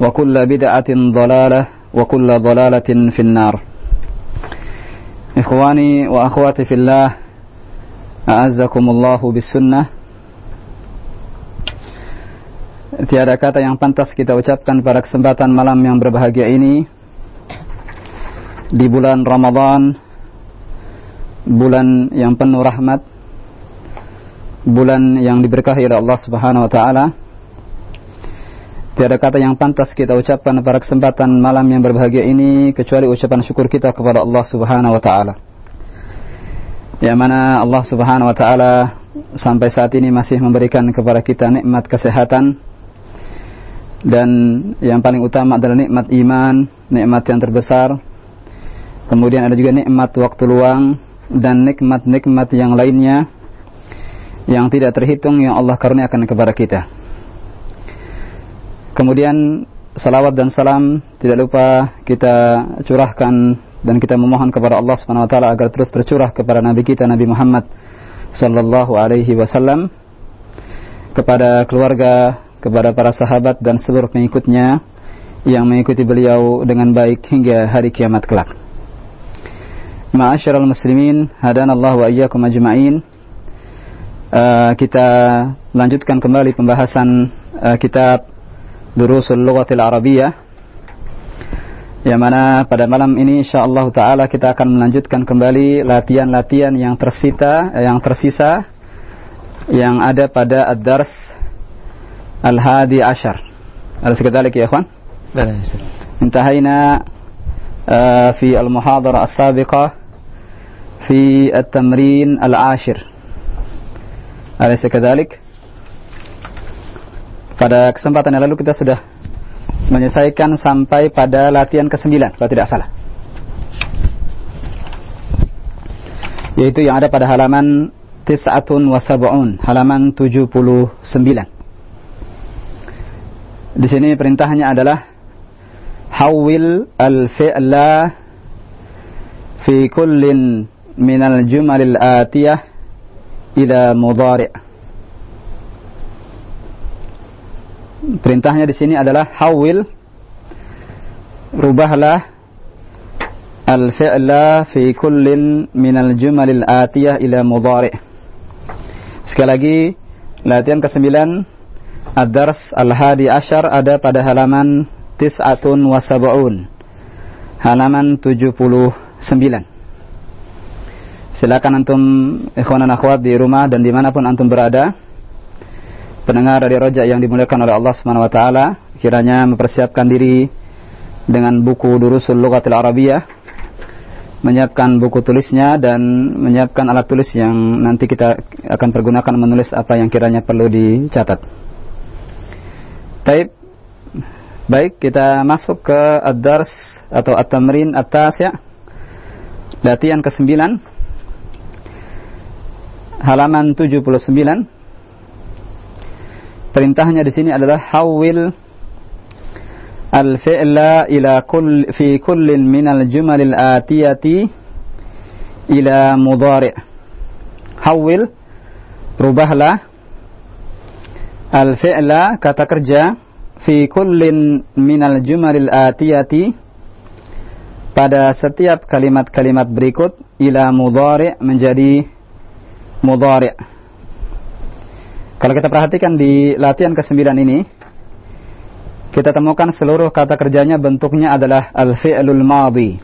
وكل بدعة ضلالة وكل ضلالة في النار إخواني وأخواتي في الله أعزكم الله بالسنة Tiada kata yang pantas kita ucapkan pada kesempatan malam yang berbahagia ini di bulan Ramadan, bulan yang penuh rahmat, bulan yang diberkahi oleh Allah Subhanahu wa taala. Tiada kata yang pantas kita ucapkan pada kesempatan malam yang berbahagia ini kecuali ucapan syukur kita kepada Allah Subhanahu wa taala. Yang mana Allah Subhanahu wa taala sampai saat ini masih memberikan kepada kita nikmat kesehatan dan yang paling utama adalah nikmat iman, nikmat yang terbesar. Kemudian ada juga nikmat waktu luang dan nikmat-nikmat yang lainnya yang tidak terhitung yang Allah karuniakan kepada kita. Kemudian salawat dan salam tidak lupa kita curahkan dan kita memohon kepada Allah Subhanahu wa taala agar terus tercurah kepada nabi kita Nabi Muhammad sallallahu alaihi wasallam kepada keluarga, kepada para sahabat dan seluruh pengikutnya yang mengikuti beliau dengan baik hingga hari kiamat kelak. Ma'asyiral muslimin, hadanallahu wa iyyakum ajma'in. Uh, kita lanjutkan kembali pembahasan uh, kitab Durusul Lughatil Arabiyah yang mana pada malam ini insyaallah taala kita akan melanjutkan kembali latihan-latihan yang tersita yang tersisa yang ada pada ad-dars الهادي عشر أليس كذلك يا إخوان بلى انتهينا في المحاضرة السابقة في التمرين العاشر أليس كذلك Pada kesempatan yang lalu kita sudah menyelesaikan sampai pada latihan ke-9 kalau tidak salah yaitu yang ada pada halaman tis'atun wa sab'un halaman 79 di sini perintahnya adalah hawil al-fi'la fi kullin min al-jumal al-atiyah ila mudhari'. Perintahnya di sini adalah hawil. Rubahlah al-fi'la fi kullin min al-jumal al-atiyah ila mudhari'. Sekali lagi latihan ke-9 Ad-Dars Al-Hadi Ashar ada pada halaman Tis'atun wa Sab'un. Halaman 79 Silakan antum ikhwan dan akhwat di rumah dan di mana pun antum berada Pendengar dari rojak yang dimuliakan oleh Allah Subhanahu wa taala, kiranya mempersiapkan diri dengan buku Durusul Lughatil Arabiyah, menyiapkan buku tulisnya dan menyiapkan alat tulis yang nanti kita akan pergunakan menulis apa yang kiranya perlu dicatat. Baik, baik kita masuk ke ad-dars atau at-tamrin at-tasya. Latihan ke-9 halaman 79. Perintahnya di sini adalah hawil al-fi'la ila kull fi kullin min al-jumal al-atiyati ila mudhari'. Hawil rubahlah al-fi'la kata kerja fi kullin minal jumalil atiyati pada setiap kalimat-kalimat berikut ila mudhari' menjadi mudhari'. Kalau kita perhatikan di latihan ke-9 ini kita temukan seluruh kata kerjanya bentuknya adalah al-fi'lul madhi.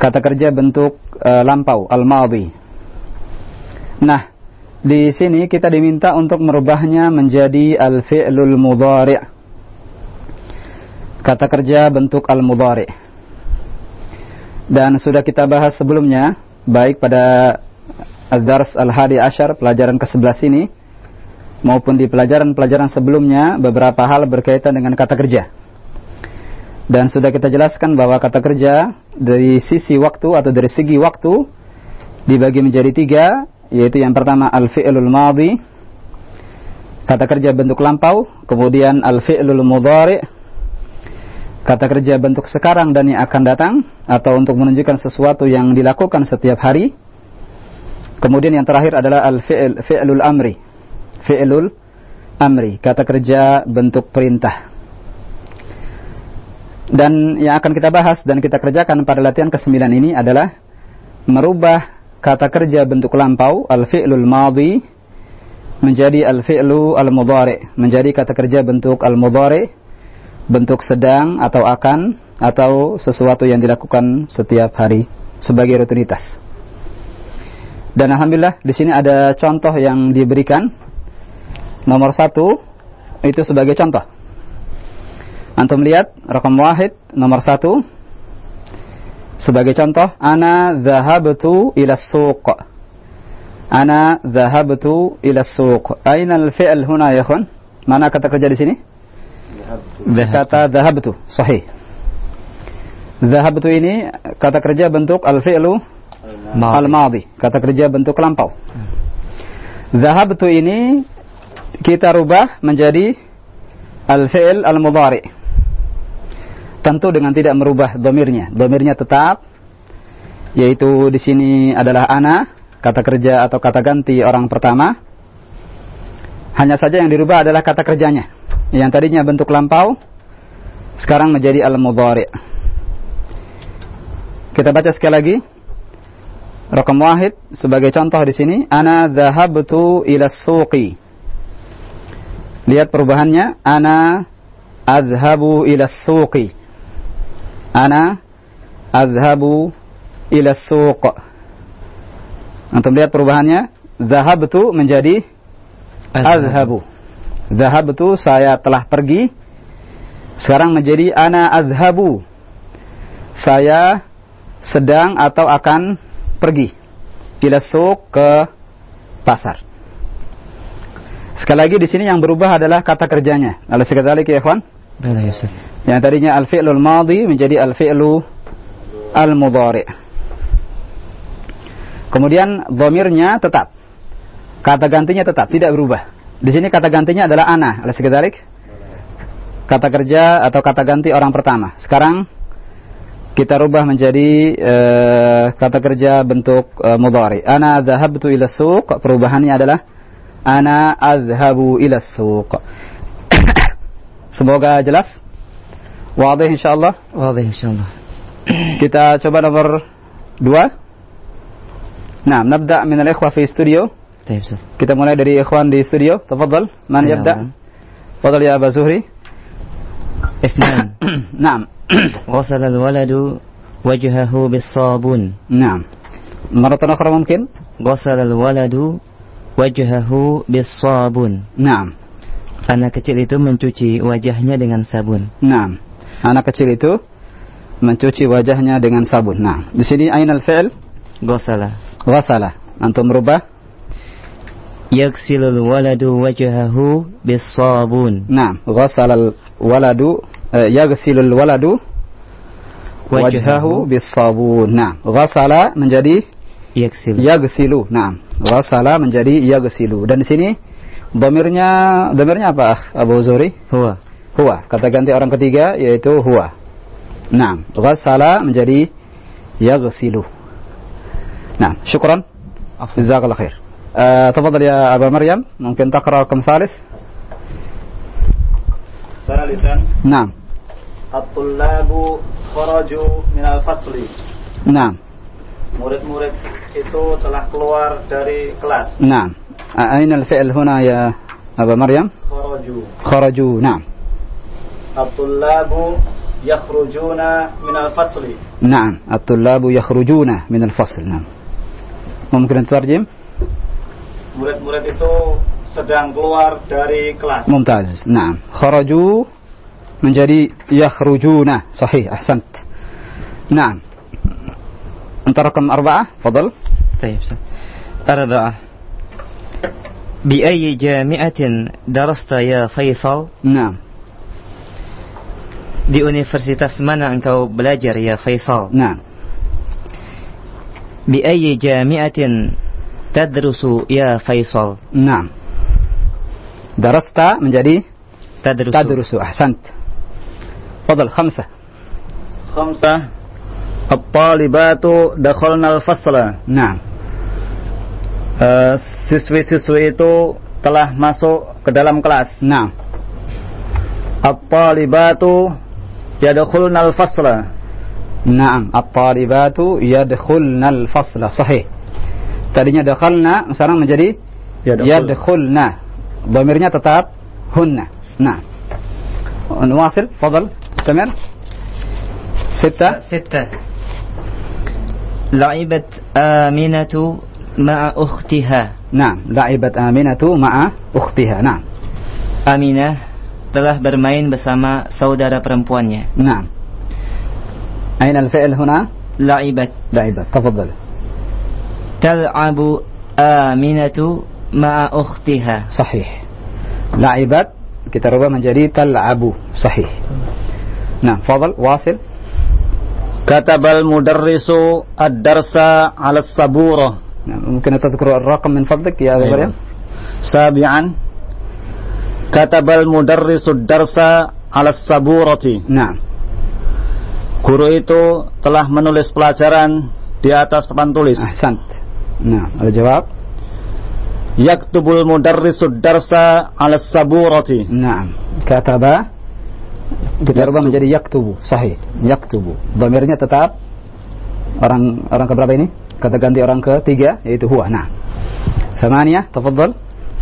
Kata kerja bentuk uh, lampau, al-madhi. Nah, di sini kita diminta untuk merubahnya menjadi al-fi'lul mudhari'. Kata kerja bentuk al-mudhari'. Dan sudah kita bahas sebelumnya, baik pada Al-Dars Al-Hadi Ashar, pelajaran ke-11 ini, maupun di pelajaran-pelajaran sebelumnya beberapa hal berkaitan dengan kata kerja. Dan sudah kita jelaskan bahwa kata kerja dari sisi waktu atau dari segi waktu dibagi menjadi tiga, yaitu yang pertama al-fi'lul madhi, kata kerja bentuk lampau, kemudian al-fi'lul mudhari, kata kerja bentuk sekarang dan yang akan datang, atau untuk menunjukkan sesuatu yang dilakukan setiap hari, kemudian yang terakhir adalah al-fi'lul amri, fi'lul amri, kata kerja bentuk perintah. Dan yang akan kita bahas dan kita kerjakan pada latihan ke-9 ini adalah merubah kata kerja bentuk lampau al-fi'lul madhi menjadi al-fi'lu al-mudhari, menjadi kata kerja bentuk al-mudhari, bentuk sedang atau akan atau sesuatu yang dilakukan setiap hari sebagai rutinitas. Dan alhamdulillah di sini ada contoh yang diberikan Nomor satu itu sebagai contoh. Antum lihat rekam wahid nomor satu sebagai contoh ana dhahabtu ila suq. Ana dhahabtu ila suq. Aina al-fi'l huna ya khun mana kata kerja di sini? Kata dhahabtu sahih. Dhahabtu ini kata kerja bentuk al-fi'lu al-madi kata kerja bentuk lampau. Dhahabtu ini kita rubah menjadi al-fi'il al-mudhari. Tentu dengan tidak merubah domirnya. Domirnya tetap, yaitu di sini adalah ana, kata kerja atau kata ganti orang pertama. Hanya saja yang dirubah adalah kata kerjanya. Yang tadinya bentuk lampau, sekarang menjadi al-mudhari. Kita baca sekali lagi. Rakam wahid sebagai contoh di sini, ana dhahabtu ila suqi. Lihat perubahannya. Ana adhabu ila suqi. Ana adhabu ila suq. Antum lihat perubahannya. Zahabtu menjadi adhabu. Zahabtu saya telah pergi. Sekarang menjadi ana adhabu. Saya sedang atau akan pergi. Ila suq ke pasar. Sekali lagi di sini yang berubah adalah kata kerjanya. Lalu sekali lagi ya, ikhwan. Yang tadinya al-fi'lul madhi menjadi al-fi'lu al-mudhari. Kemudian dhamirnya tetap. Kata gantinya tetap, tidak berubah. Di sini kata gantinya adalah ana. Lalu sekali kata kerja atau kata ganti orang pertama. Sekarang kita rubah menjadi uh, kata kerja bentuk uh, mudhari. Ana dhahabtu ila suq. Perubahannya adalah ana azhabu ila suq. Semoga jelas. Wadih insyaallah. Wadih insyaallah. Kita coba nomor dua. Nah, nabda min al-ikhwa fi studio. طيب Kita mulai dari ikhwan di studio. Tafadhal. Man yabda? Tafadhal ya Aba Zuhri. اثنان نعم غسل الولد وجهه بالصابون نعم مرة أخرى ممكن غسل الولد wajhahu bisabun. Naam. Anak kecil itu mencuci wajahnya dengan sabun. Naam. Anak kecil itu mencuci wajahnya dengan sabun. Nah, di sini ainal fi'l ghasala. Ghasala. Antum merubah Yaksilul waladu wajhahu bisabun. Naam, ghasalal waladu yaghsilul waladu wajhahu bisabun. Nah, ghasala menjadi Yaksilu. Yaghsilu. Nah, ghasala menjadi yaghsilu. Dan di sini domirnya domirnya apa Abu Zuri? Huwa. Huwa. Kata ganti orang ketiga yaitu huwa. Nah, ghasala menjadi yaghsilu. Nah, syukran. Jazakallah khair. Uh, تفضل يا أبا مريم ممكن تقرأ رقم ثالث ثالثا نعم الطلاب خرجوا من الفصل نعم murid-murid itu telah keluar dari kelas. Naam. aina al-fi'l huna ya Aba Maryam? Kharaju. Kharaju, naam. At-tullabu yakhrujuna min al-fasli. Naam, at-tullabu yakhrujuna min al-fasl. naam. Mungkin terjem? Murid-murid itu sedang keluar dari kelas. Mumtaz. naam. kharaju menjadi yakhrujuna. Sahih, ahsant. Naam. انت رقم أربعة فضل طيب أربعة بأي جامعة درست يا فيصل نعم Di universitas mana engkau belajar ya Faisal? Nah. Bi ayyi jami'atin tadrusu ya Faisal? Nah. Darasta menjadi tadrusu. Tadrusu ahsant. Fadal khamsah. Khamsah. At-talibatu dakhalna al-fasla. نعم Eh, siswi-siswi itu telah masuk ke dalam kelas. نعم At-talibatu yadkhulna al-fasla. نعم الطالبات يدخلن الفصل صحيح tadinya dakhalna sekarang menjadi yadkhulna dhamirnya tetap hunna نعم نواصل تفضل استمر ستة ستة La'ibat Aminatu ma'a ukhtiha. Nah, la'ibat Aminatu ma'a ukhtiha. Nah. Aminah telah bermain bersama saudara perempuannya. Nah. Aina al-fi'l huna? La'ibat. La'ibat. Tafadhal. Tal'abu Aminatu ma'a ukhtiha. Sahih. La'ibat kita rubah menjadi tal'abu. Sahih. Nah, fadhal wasil katabal mudarrisu ad-darsa 'ala as-saburah ya, mungkin tadhkuru ar-raqam min fadlik ya Abu iya. ya. sabi'an. Katabal mudarrisu ad-darsa 'ala as-saburati na'am guru itu telah menulis pelajaran di atas papan tulis. Ahsan. nah ada jawab? Yaktubul mudarrisu ad-darsa 'ala as-saburati na'am kataba kita rubah menjadi yaktubu sahih yaktubu dhamirnya tetap orang orang keberapa ini kata ganti orang ketiga yaitu huwa nah ثمانية تفضل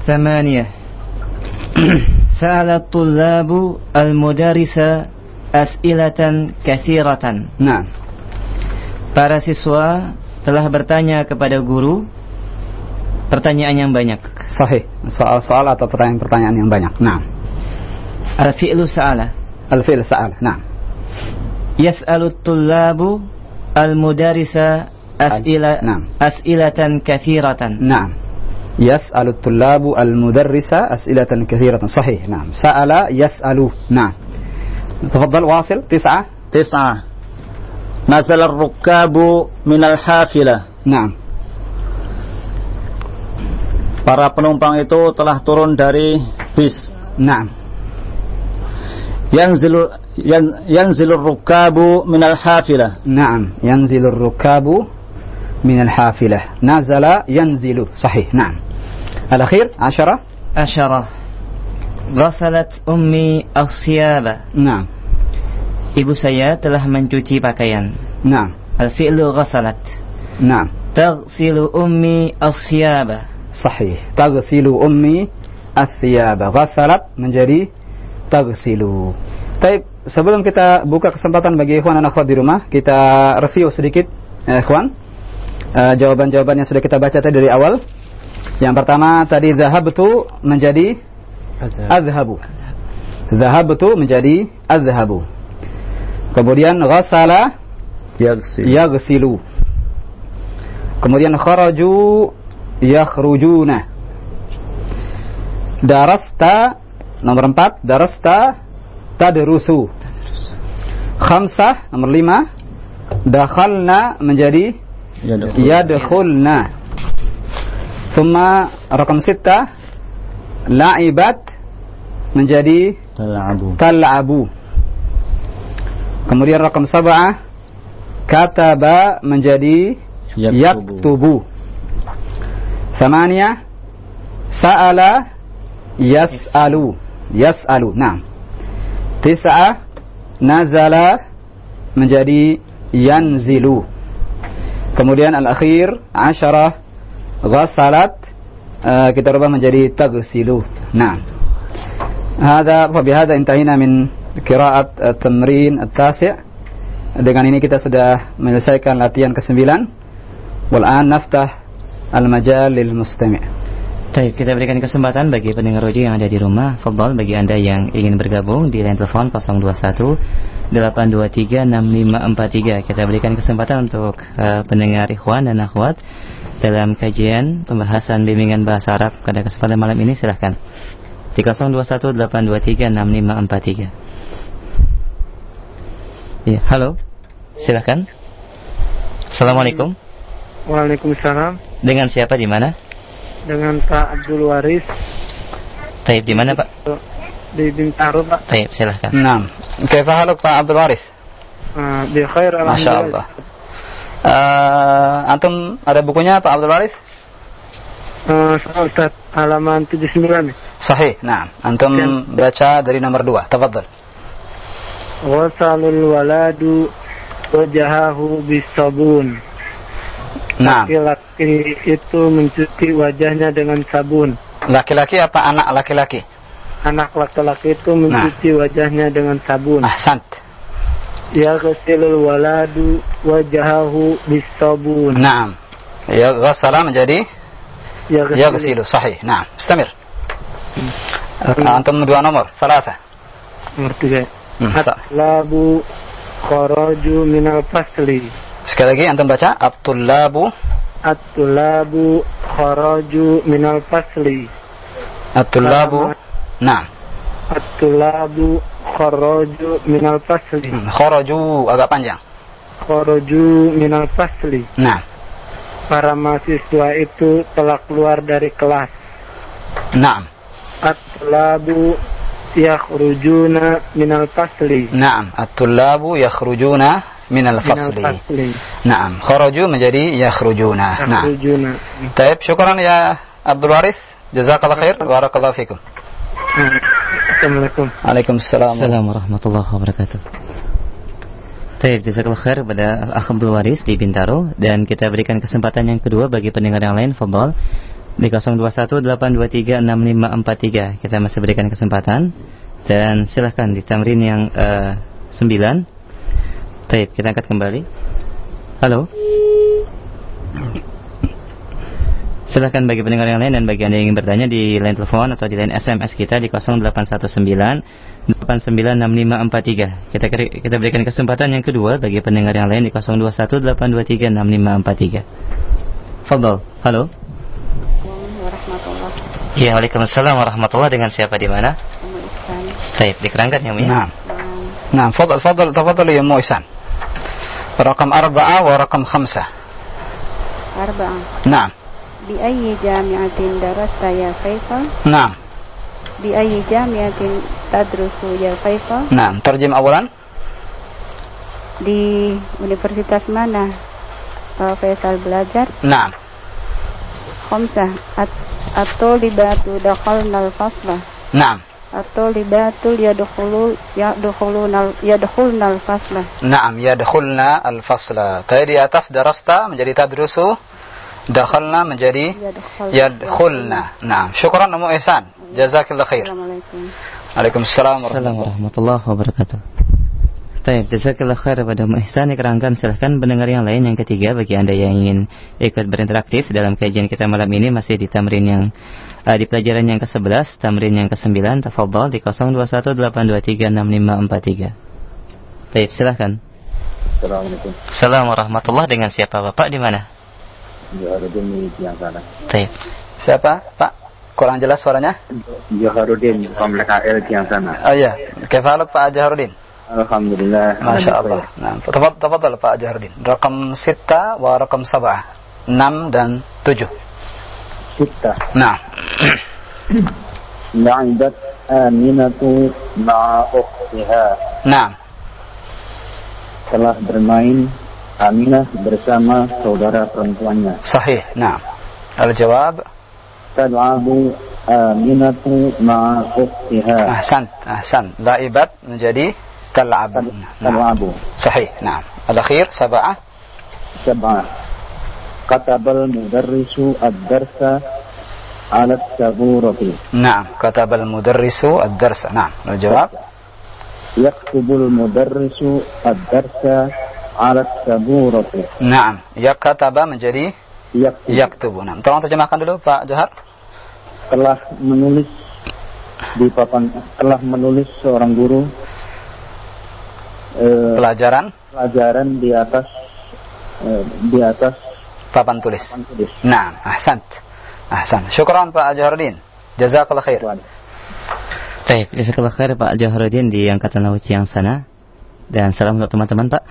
ثمانية سأل الطلاب المدرس أسئلة كثيرة نعم Para siswa telah bertanya kepada guru pertanyaan yang banyak. صحيح soal-soal atau pertanyaan-pertanyaan yang banyak nah Al-fi'lu sa'ala. الفعل سأل نعم Yas'alu at-tullabu al-mudarisa as'ila نعم. as'ilatan kathiratan. نعم يسأل الطلاب المدرس أسئلة كثيرة صحيح نعم سأل يسأل نعم تفضل واصل تسعة Tis'ah. Nazal ar-rukkabu minal hafilah. نعم Para penumpang itu telah turun dari bis. نعم yanzilu yan, rukabu min al-hafilah. Naam, yanzilu rukabu min al-hafilah. Nazala yanzilu. Sahih. Naam. Al-akhir 10 10 Ibu saya telah mencuci pakaian. Naam. Al-fi'lu ghasalat. Naam. Taghsilu ummi asyaba. Sahih. Taghsilu ummi asyaba. Ghasalat menjadi taghsilu. Tapi sebelum kita buka kesempatan bagi ikhwan dan akhwat di rumah, kita review sedikit eh, ikhwan. Eh, jawaban-jawaban yang sudah kita baca tadi dari awal. Yang pertama tadi zahabtu menjadi azhabu. Zahabtu menjadi azhabu. Kemudian ghasala yaghsilu. yagsilu. Kemudian kharaju yakhrujuna. Darasta nomor empat darasta tadrusu. Khamsah nomor lima dakhalna menjadi yadkhulna. Thumma rakam sita la'ibat menjadi Tal'abu. tal'abu. Kemudian rakam sab'ah kataba menjadi yaktubu. Thamania sa'ala yas'alu yas'alu. Nah. Tis'ah nazala menjadi yanzilu. Kemudian al-akhir Ashara ghasalat eh, kita rubah menjadi tagsilu. Nah. Hada wa bihadha intahina min qiraat at-tamrin at-tasi' dengan ini kita sudah menyelesaikan latihan ke-9. Naftah al-majal lil. Baik, kita berikan kesempatan bagi pendengar roji yang ada di rumah. Fadal bagi Anda yang ingin bergabung di line telepon 021 823 6543. Kita berikan kesempatan untuk uh, pendengar ikhwan dan akhwat dalam kajian pembahasan bimbingan bahasa Arab pada kesempatan malam ini silahkan di 0218236543. Ya, halo. Silahkan. Assalamualaikum. Waalaikumsalam. Dengan siapa di mana? Dengan Pak Abdul Waris. Taib di mana Pak? Di Bintaro Pak. Taib silahkan. Naam. Kaifa haluk Pak Abdul Waris? Uh, bi khair Masya Allah. Uh, antum ada bukunya Pak Abdul Waris? Uh, Ustaz, halaman 79. Sahih, nah. Antum Ya. baca dari nomor 2. Tafadhal. Wasalul waladu wajahahu bisabun. Nah, Laki-laki itu mencuci wajahnya dengan sabun. laki-laki apa anak laki-laki? Anak laki-laki itu mencuci wajahnya dengan sabun. Ahsant. Ya ghasilul waladu wajahahu bisabun. Naam. Ya ghassala menjadi Ya ya ghasilu. Sahih. Naam. Istamir. Antum dua nomor. Salasa. Nomor tiga. Hmm, Labu kharaju minal fasli. Sekali lagi antum baca at-tullabu At-tulabu kharaju minal fasli. at-tullabu Naam. At-tulabu kharaju minal fasli. Hmm, Kharaju agak panjang. Kharaju minal fasli. Naam. Para mahasiswa itu telah keluar dari kelas. Naam. At-tulabu yakhrujuna minal fasli. Naam. At-tullabu yakhrujuna Minal al-fasli. fasli. Naam. Kharaju menjadi yakhrujuna. Naam. Taib, syukran ya Abdul Waris. Jazakallah khair. Barakallahu fikum. Assalamualaikum. Waalaikumsalam. Assalamualaikum warahmatullahi wabarakatuh. Baik, jazakallah khair pada Akh Abdul Waris di Bintaro dan kita berikan kesempatan yang kedua bagi pendengar yang lain Fadal di 0218236543. Kita masih berikan kesempatan dan silahkan di tamrin yang eh, 9. Baik, kita angkat kembali. Halo. Silahkan bagi pendengar yang lain dan bagi Anda yang ingin bertanya di line telepon atau di line SMS kita di 0819 896543. Kita kita berikan kesempatan yang kedua bagi pendengar yang lain di 0218236543. Fadl, Halo. Ya, Waalaikumsalam warahmatullahi dengan siapa di mana? Baik, dikerangkan ya, Bu. Ya? Nah. Nah, fadal fadal tafadhal ya Mu'isan. رقم أربعة ورقم خمسة Arba'ah. نعم بأي جامعة درست يا فيصل؟ نعم بأي جامعة تدرس يا فيصل؟ نعم ترجم أولا Di universitas mana Pak Faisal belajar? نعم Khamsah. At- At-tulibatu dakhalna al-fasla. atau libatul yadkhulu yadkhuluna yadkhulna al-fasla. Naam, yadkhulna al-fasla. Tadi di atas darasta menjadi tadrusu, dakhalna menjadi yadkhulna. Naam, syukran Ummu Ihsan. Jazakallahu khair. Assalamualaikum. Waalaikumsalam warahmatullahi wabarakatuh. Baik, jazakallah khair kepada Umu Ihsan Kerangkan silahkan pendengar yang lain yang ketiga Bagi anda yang ingin ikut berinteraktif Dalam kajian kita malam ini Masih di Tamrin yang uh, di pelajaran yang ke-11, tamrin yang ke-9, tafadhol di 0218236543. Baik, silahkan. Assalamualaikum. Assalamualaikum warahmatullahi dengan siapa Bapak di mana? Joharudin di yang sana. Baik. Siapa Pak? Kurang jelas suaranya? Joharudin, Komplek AL yang sana. Oh iya, kefalat Pak Joharudin. Alhamdulillah. Masya Allah. Nah, tafadhol Pak Joharudin. Rekam sita wa rakam sabah. 6 dan 7. ستة نعم لعبت آمنة مع أختها نعم telah bermain Aminah bersama saudara perempuannya. Sahih, nah. Al-jawab? Tad'abu Aminatu ma'a ukhtiha. Ahsan, ahsan. Laibat menjadi tal'abu. Tal'abu. Sahih, nah. Al-akhir, sab'ah? Sab'ah. Katabal mudarrisu ad-darsa ala saburati. نعم كتب المدرس الدرس نعم الجواب yaktubul mudarrisu ad-darsa ala saburati. Naam. Yakataba menjadi Yaktub yaktubu. Nah, tolong terjemahkan dulu Pak Johar. telah menulis di papan telah menulis seorang guru eh, Pelajaran pelajaran di atas eh, di atas papan tulis. papan tulis. Naam, ahsant. Ahsan. Syukran Pak Joharuddin. Jazakallah khair. Baik, jazakallah khair Pak Johruddin di Angkatan Laut yang sana. Dan salam untuk teman-teman Pak.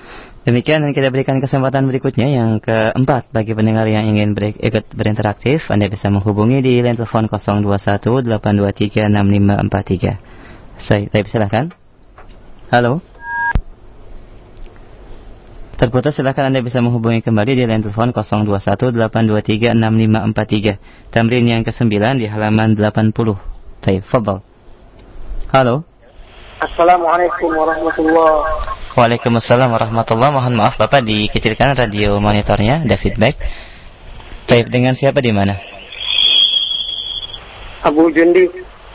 Demikian dan kita berikan kesempatan berikutnya yang keempat bagi pendengar yang ingin ber- ikut berinteraktif. Anda bisa menghubungi di line telepon 021 823 6543. Saya, saya silahkan. Halo. Terputus silahkan Anda bisa menghubungi kembali di line telepon 021 823 6543. Tamrin yang ke-9 di halaman 80. Baik, fadal. Halo. Assalamualaikum warahmatullahi Waalaikumsalam warahmatullahi Mohon maaf Bapak dikecilkan radio monitornya Ada feedback Baik dengan siapa di mana? Abu Jundi,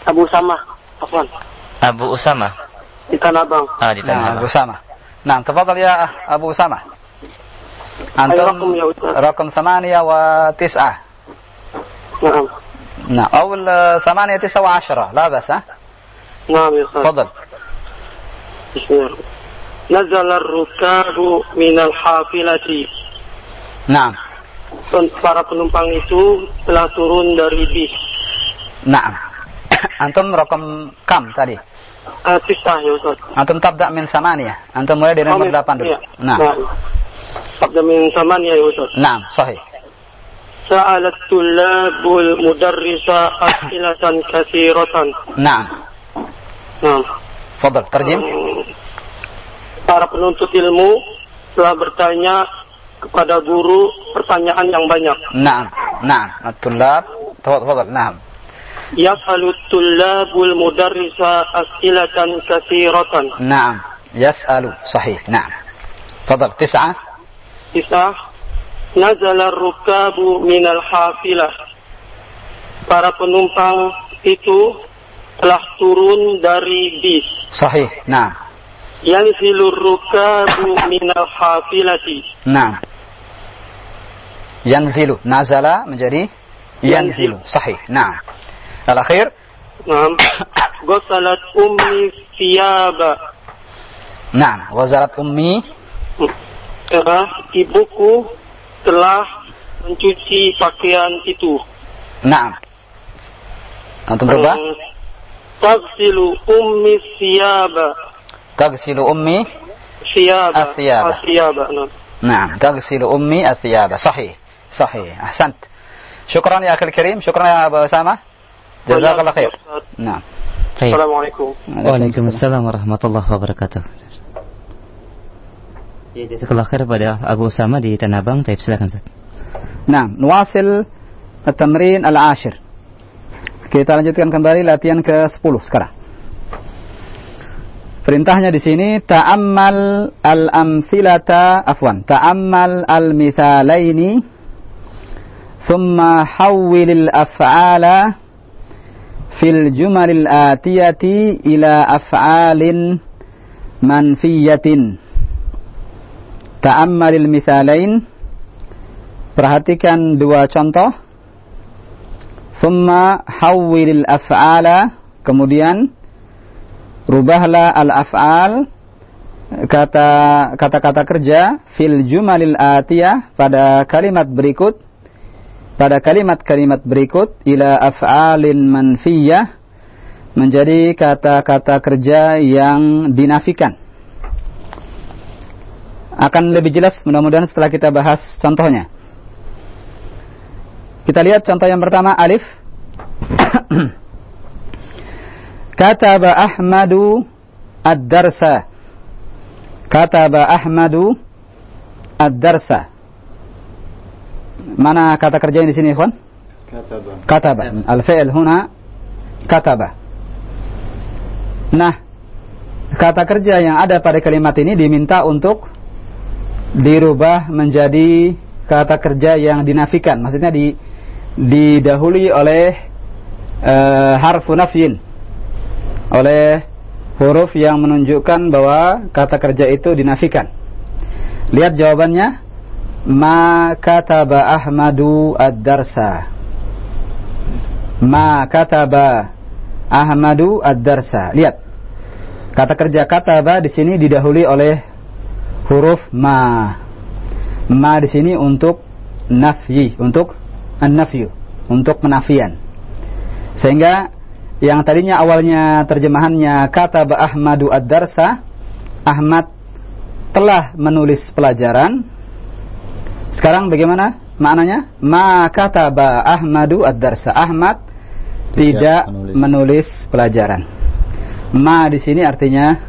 Abu Sama, Afwan, Abu Usama di Tanah Abang. Ah di Nah, Tanah Abang. Usama. Nah, Abu Usama. Ayo Antum rakum ya Ustaz. رقم ثمانية وتسعة Naam. نعم أو ال- ثمانية تسعة وعشرة لا بأس ها Naam ya Ustaz. تفضل Bismillah. Nazal ar-rukabu minal hafilati. نعم Pen- Para penumpang itu telah turun dari bis. نعم أنتم رقم كم tadi Ah, Ah, Tisah ya Ustaz. Antum tabda min samaniyah. Antum mulai dari nomor 8 dulu. Iya. Nah. nah. Tabda min samaniyah ya Ustaz. Nah, sahih. Sa'alat tulabul mudarrisa asilatan kathiratan. Nah. Nah. Fadal, terjem. Hmm. Para penuntut ilmu telah bertanya kepada guru pertanyaan yang banyak. Nah, nah, tulab, tafadhal, nah. نعم Yas'alu tullabul mudarrisa as'ilatan katsiratan. نعم يسأل صحيح نعم تفضل تسعة Kisah Nazala rukabu minal hafilah. Para penumpang itu telah turun dari bis. صحيح نعم Yanzilu rukabu minal hafilati. نعم ينزل نزل menjadi ينزل صحيح نعم الأخير Nah, Gosalat ummi siyaba. نعم وزارة أمي Ya, ibuku telah mencuci pakaian itu. نعم أنتم berubah Hmm, Tagsilu ummi siyaba. تغسل أمي Siyaba. الثياب. Ah, siyaba. Nah. نعم تغسل أمي الثياب صحيح صحيح أحسنت شكرا يا أخي الكريم شكرا يا أبو jazakallah khair nah Assalamualaikum. Waalaikumsalam warahmatullahi wabarakatuh. Ya, jazakallah khair pada Abu Usama di Tanah Abang. Baik, silakan Ustaz. Nah, nuwasil at-tamrin al-ashir. Kita lanjutkan kembali latihan ke-10 sekarang. Perintahnya di sini ta'ammal al-amthilata afwan, ta'ammal al-mithalaini thumma hawwilil af'ala fil jumal al-atiyati ila af'alin manfiyatin. Ta'ammal al-mithalain perhatikan dua contoh. Thumma hawwil al-af'ala kemudian rubahlah al-af'al kata kata-kata kerja fil jumalil atiyah pada kalimat berikut pada kalimat-kalimat berikut ila af'alin manfiyah menjadi kata-kata kerja yang dinafikan akan lebih jelas mudah-mudahan setelah kita bahas contohnya kita lihat contoh yang pertama alif Kataba Ahmadu ad-darsa. Kataba Ahmadu ad-darsa. Mana kata kerja di sini, ikhwan? Kataba. Kataba. Al-fi'l huna kataba. Nah, kata kerja yang ada pada kalimat ini diminta untuk dirubah menjadi kata kerja yang dinafikan. Maksudnya di didahului oleh uh, harfu nafyin oleh huruf yang menunjukkan bahwa kata kerja itu dinafikan. Lihat jawabannya. Ma kataba Ahmadu ad-darsa. Ma kataba Ahmadu ad-darsa. Lihat. Kata kerja kataba di sini didahului oleh huruf ma. Ma di sini untuk nafyi, untuk an-nafyu, untuk penafian. Sehingga yang tadinya awalnya terjemahannya kata Ahmadu ad-darsa, Ahmad telah menulis pelajaran. Sekarang bagaimana maknanya? Ma kataba Ahmadu ad-darsa. Ahmad tidak, menulis. menulis pelajaran. Ma di sini artinya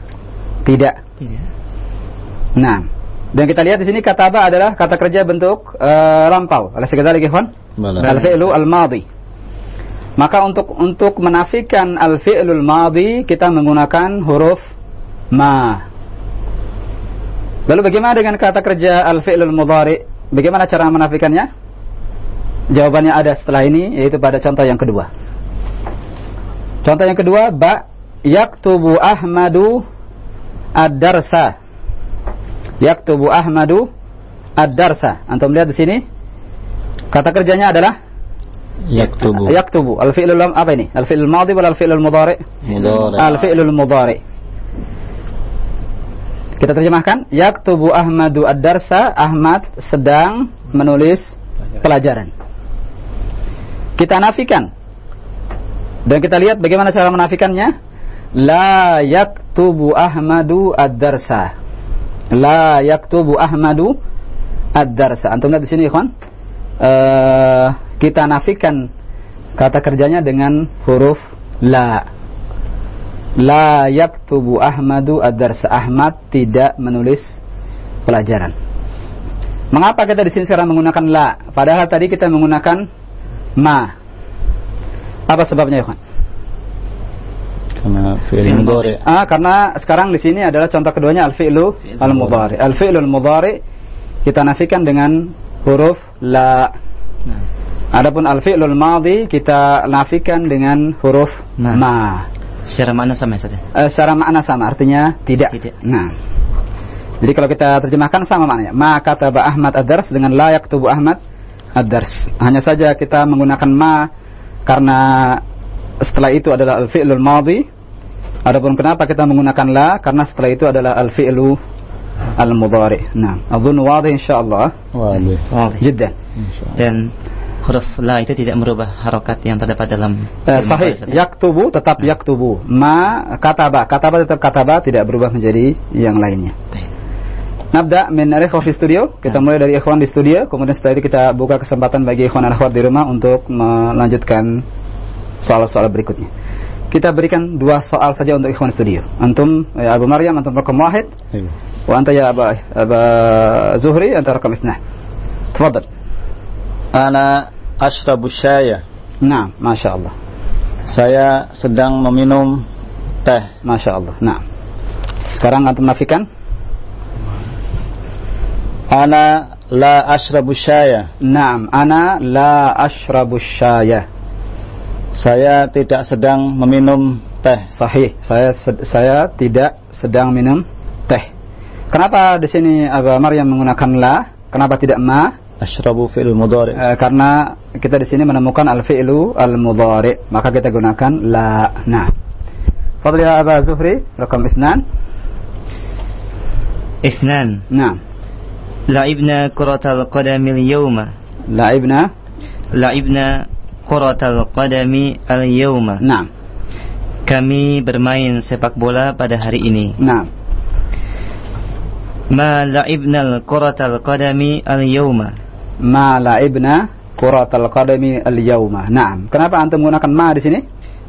tidak. Tidak. Nah, dan kita lihat di sini kataba adalah kata kerja bentuk eh, lampau. Oleh sekadar ikhwan, Bala. al-fi'lu al-madhi. Maka untuk untuk menafikan al-fi'lul madhi kita menggunakan huruf ma. Lalu bagaimana dengan kata kerja al-fi'lul mudhari? Bagaimana cara menafikannya? Jawabannya ada setelah ini yaitu pada contoh yang kedua. Contoh yang kedua ba yaktubu Ahmadu ad-darsa. Yaktubu Ahmadu ad-darsa. Antum lihat di sini kata kerjanya adalah Yaktubu. yaktubu. Al-fi'lul apa ini? Al-fi'lul madhi wala al-fi'lul mudhari? Mudhari. Al-fi'lul mudhari. Kita terjemahkan, yaktubu Ahmadu ad-darsa, Ahmad sedang menulis pelajaran. Kita nafikan. Dan kita lihat bagaimana cara menafikannya. La yaktubu Ahmadu ad-darsa. La yaktubu Ahmadu ad-darsa. Antum lihat di sini, ikhwan. Eh, kita nafikan kata kerjanya dengan huruf la. La yaktubu Ahmadu ad-darsa. Ahmad tidak menulis pelajaran. Mengapa kita di sini sekarang menggunakan la? Padahal tadi kita menggunakan ma. Apa sebabnya, Ikhwan? Karena fi'il mudhari. Ah, karena sekarang di sini adalah contoh keduanya al-fi'lu al-mudhari. Al-fi'lu al-mudhari kita nafikan dengan huruf la. Nah. Adapun al-fi'lu al-madhi kita nafikan dengan huruf Ma. ma. Secara makna sama ya, Ustaz? Eh, secara makna sama, artinya tidak. Tidak. Nah. Jadi kalau kita terjemahkan sama maknanya. Ma kataba Ahmad ad-dars dengan la yaktubu Ahmad ad-dars. Hanya saja kita menggunakan ma karena setelah itu adalah al-fi'lul madhi. Adapun kenapa kita menggunakan la? Karena setelah itu adalah al-fi'lu al-mudhari. Nah, adzun wadih insyaallah. Wadih. Wadih. Jiddan. Insyaallah. Dan huruf la itu tidak merubah harokat yang terdapat dalam Eh, sahih, yaktubu tetap yaktubu. Ma kataba, kataba tetap kataba tidak berubah menjadi yang lainnya. Nabda min ikhwan di studio. Kita mulai dari ikhwan di studio, kemudian setelah itu kita buka kesempatan bagi ikhwan dan akhwat di rumah untuk melanjutkan soal-soal berikutnya. Kita berikan dua soal saja untuk ikhwan di studio. Antum ya Abu Maryam antum rakam wahid Iya. wa anta ya Aba, Aba Zuhri anta rakam ithna. Tafadhal. Ana ashrabu syaya. Nah, Masya Allah. Saya sedang meminum teh. Masya Allah. Nah. Sekarang antum nafikan. Ana la ashrabu syaya. Naam, ana la ashrabu syaya. Saya tidak sedang meminum teh. Sahih. Saya saya tidak sedang minum teh. Kenapa di sini Abu Maryam menggunakan la? Kenapa tidak ma? Ashrabu fi'il mudhari. Eh, karena kita di sini menemukan al-fi'lu al-mudhari, maka kita gunakan la. Nah. Fadli ya Aba Zuhri, rakam isnan. Isnan. Nah. La'ibna kuratal qadamil yawma. La'ibna. La'ibna kuratal qadami al yawma. Nah. Kami bermain sepak bola pada hari ini. Nah. Ma la'ibna al kuratal qadami al yawma. Ma la'ibna kuratal qadami al-yawma. Naam. Kenapa antum menggunakan ma di sini?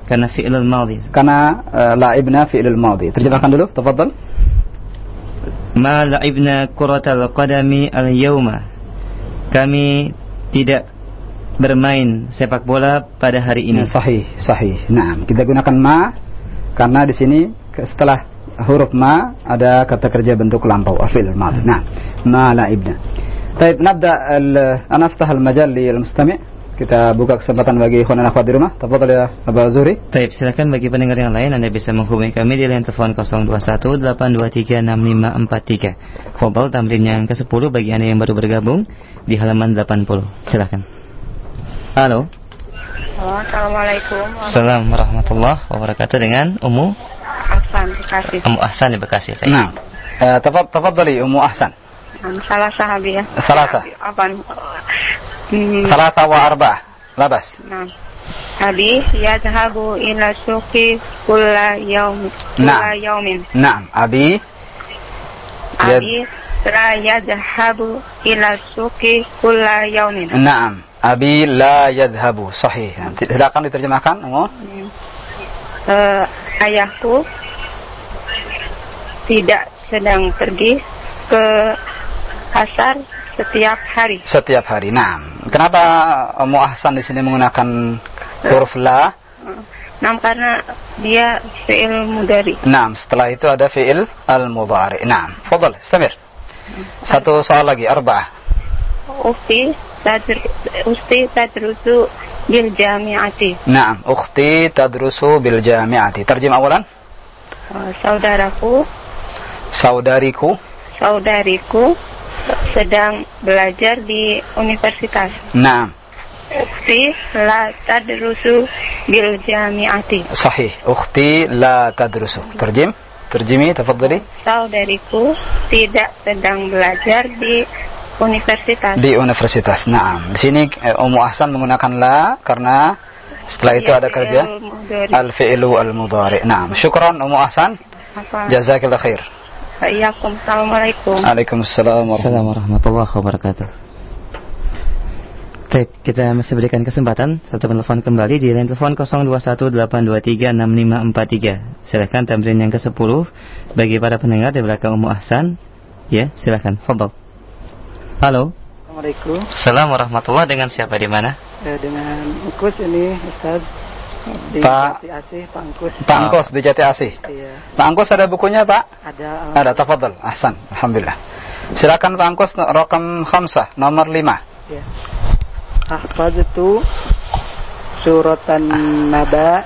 Karena fi'lul madhi. Karena uh, la'ibna fi'lul madhi. Terjemahkan dulu, tafadhal. Ma la'ibna kuratal qadami al yawma. Kami tidak bermain sepak bola pada hari ini. Ya, sahih, sahih. Naam. Kita gunakan ma karena di sini setelah huruf ma ada kata kerja bentuk lampau fi'il madhi. Nah, ma la'ibna. Baik, nabda ana aftah al-majal lil-mustami' kita buka kesempatan bagi ikhwan akhwat di rumah. Tafadhol ya Aba Zuri. Baik, silakan bagi pendengar yang lain Anda bisa menghubungi kami di line telepon 0218236543. Fobal tamrin yang ke-10 bagi Anda yang baru bergabung di halaman 80. Silakan. Halo. Assalamualaikum. Assalamualaikum warahmatullahi wabarakatuh dengan Umu Ahsan Bekasi. Umu Ahsan di Bekasi. Nah, uh, ya Umu Ahsan. Ya. Salasa. Afan. Hmm, Salasa wa arba'ah. Labas. nah. Abi yadhabu ila suqi kulla yaum Nah. kulla yaumin. Naam, Abi Abi la yadhabu ila suqi kulla yaumin. Naam, Abi la yadhabu. Sahih. Silakan diterjemahkan, Ummu. Hmm. Eh, ayahku tidak sedang pergi ke pasar setiap hari. Setiap hari. Naam. Kenapa Ummu Ahsan di sini menggunakan huruf la? Nah, karena dia fi'il mudari. Naam, setelah itu ada fi'il al-mudhari. Naam. Fadal, istamir. Satu soal lagi, arba'ah. Ukti tadr Usti tadrusu bil jami'ati. Naam, ukhti tadrusu bil jami'ati. Terjem awalan. Eh, Saudaraku, Saudariku. saudariku sedang belajar di universitas. Naam, Ukti la tadrusu bil jami'ati. sahih. Ukhti la tadrusu. Terjem. Terjemi, tafadhali. Saudariku tidak sedang belajar di universitas. Di universitas. Naam. Di sini eh, Ummu Ahsan menggunakan la karena setelah itu Iya, ada kerja al-fi'lu al-mudhari. Naam. Syukran Ummu Ahsan. Apa? Jazakillah khair. Waalaikum. Assalamualaikum. Waalaikumsalam warahmatullahi Assalamualaikum warahmatullahi wabarakatuh. Baik, kita masih berikan kesempatan satu penelpon kembali di line telepon 0218236543. Silakan tamrin yang ke-10 bagi para pendengar di belakang Ummu Ahsan. Ya, silakan. Fadhol. Halo. Assalamualaikum. Assalamualaikum warahmatullahi dengan siapa di mana? Eh, dengan Ukus ini Ustaz di Pak- Jati Asih Pak Angkos di Jati Asih. Iya, Pak Angkos ada bukunya, Pak? ada Ada, tafadhal. Ahsan. Alhamdulillah. Silakan Pak Angkos rakam khamsah, nomor 5. ya. Ahfaztu suratan naba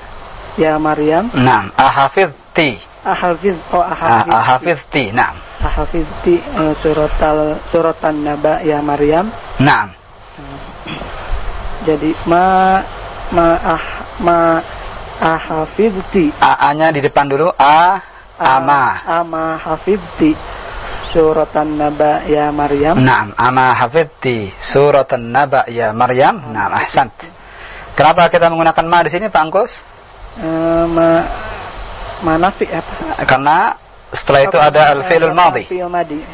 ya Maryam. Naam, ahafizti. Ahafiz oh Ah, ahafiz. Ahafizti. Naam. Ahafizti eh, suratal suratan naba ya Maryam. Naam. Jadi ma ma ah ma ahafizti A-nya di depan dulu. A ama. ama hafizti suratan naba ya Maryam. Naam, ama hafidti surat an-naba ya Maryam. Naam, ahsant. Kenapa kita menggunakan ma di sini, Pak Angkos? Eh, ma manafi apa? Karena setelah itu ada al-fi'lul madhi.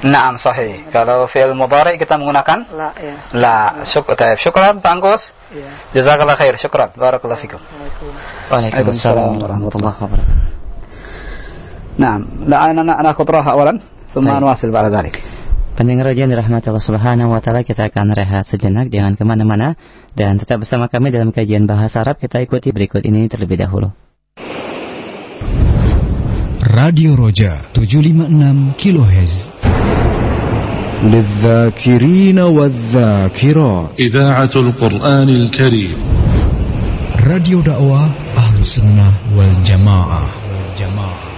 Naam sahih. Kalau fil mudhari kita menggunakan la ya. La. Syukran, syukran Pak Angkus. Ya. Jazakallah khair. Syukran. Barakallahu fikum. Waalaikumsalam warahmatullahi wabarakatuh. Naam. La'ana khutraha awalan, thumma nuwasil ba'da dhalik. Pendengar yang dirahmati Allah Subhanahu wa taala, kita akan rehat sejenak jangan ke mana mana dan tetap bersama kami dalam kajian bahasa Arab kita ikuti berikut ini terlebih dahulu. راديو رجاء 756 كيلو هز للذاكرين والذاكرات إذاعة القرآن الكريم راديو دعوة أهل السنة والجماعة والجماعة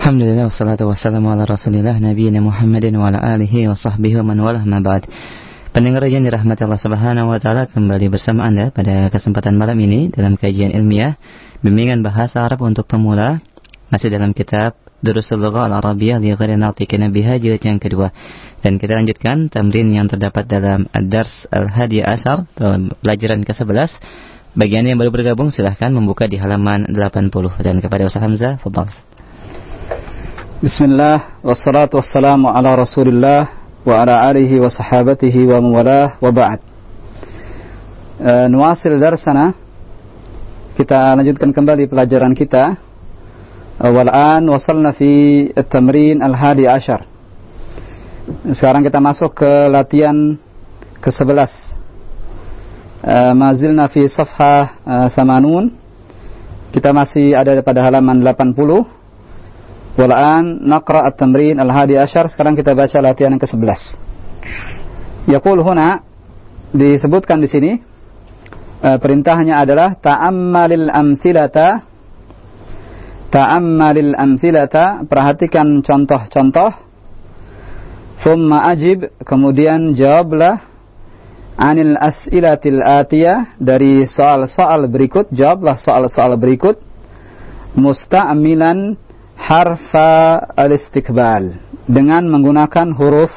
Alhamdulillah wassalatu wassalamu ala rasulillah nabiyina Muhammadin wa ala alihi wa sahbihi wa man walah ma ba'd. Pendengar yang dirahmati Allah Subhanahu wa taala kembali bersama Anda pada kesempatan malam ini dalam kajian ilmiah Bimbingan Bahasa Arab untuk Pemula masih dalam kitab Durusul Lughah Al-Arabiyyah li ghairi natiqina biha jilid yang kedua. Dan kita lanjutkan tamrin yang terdapat dalam Ad-Dars Al-Hadi Asar, pelajaran ke-11. bagian yang baru bergabung silahkan membuka di halaman 80 dan kepada Ustaz Hamzah, fadhal. Bismillah wassalatu wassalamu ala Rasulillah wa ala alihi wa sahabatihi wa mawalah wa ba'd. Eh, uh, dar darsana kita lanjutkan kembali pelajaran kita. Wal'an wasalna fi tamrin al-hadi ashar. Sekarang kita masuk ke latihan ke-11. Eh, mazilna fi safha eh, thamanun. Kita masih ada pada halaman 80. Wal'an naqra at-tamrin al-hadi ashar. Sekarang kita baca latihan yang ke-11. Yaqul huna disebutkan di sini perintahnya adalah ta'ammalil amthilata ta'ammalil amthilata perhatikan contoh-contoh. Thumma ajib. Kemudian jawablah anil as'ilatil atiyah. Dari soal-soal berikut jawablah soal-soal berikut. Musta'milan harfa al-istiqbal. Dengan menggunakan huruf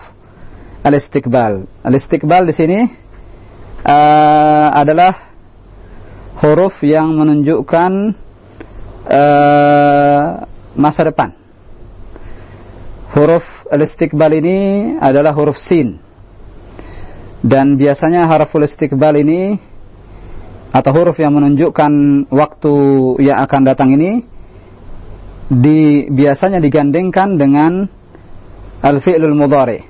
al-istiqbal. Al-istiqbal di sini uh, adalah huruf yang menunjukkan uh, masa depan. Huruf al-istiqbal ini adalah huruf sin. Dan biasanya harful istiqbal ini atau huruf yang menunjukkan waktu yang akan datang ini di biasanya digandengkan dengan al-fi'lul mudhari.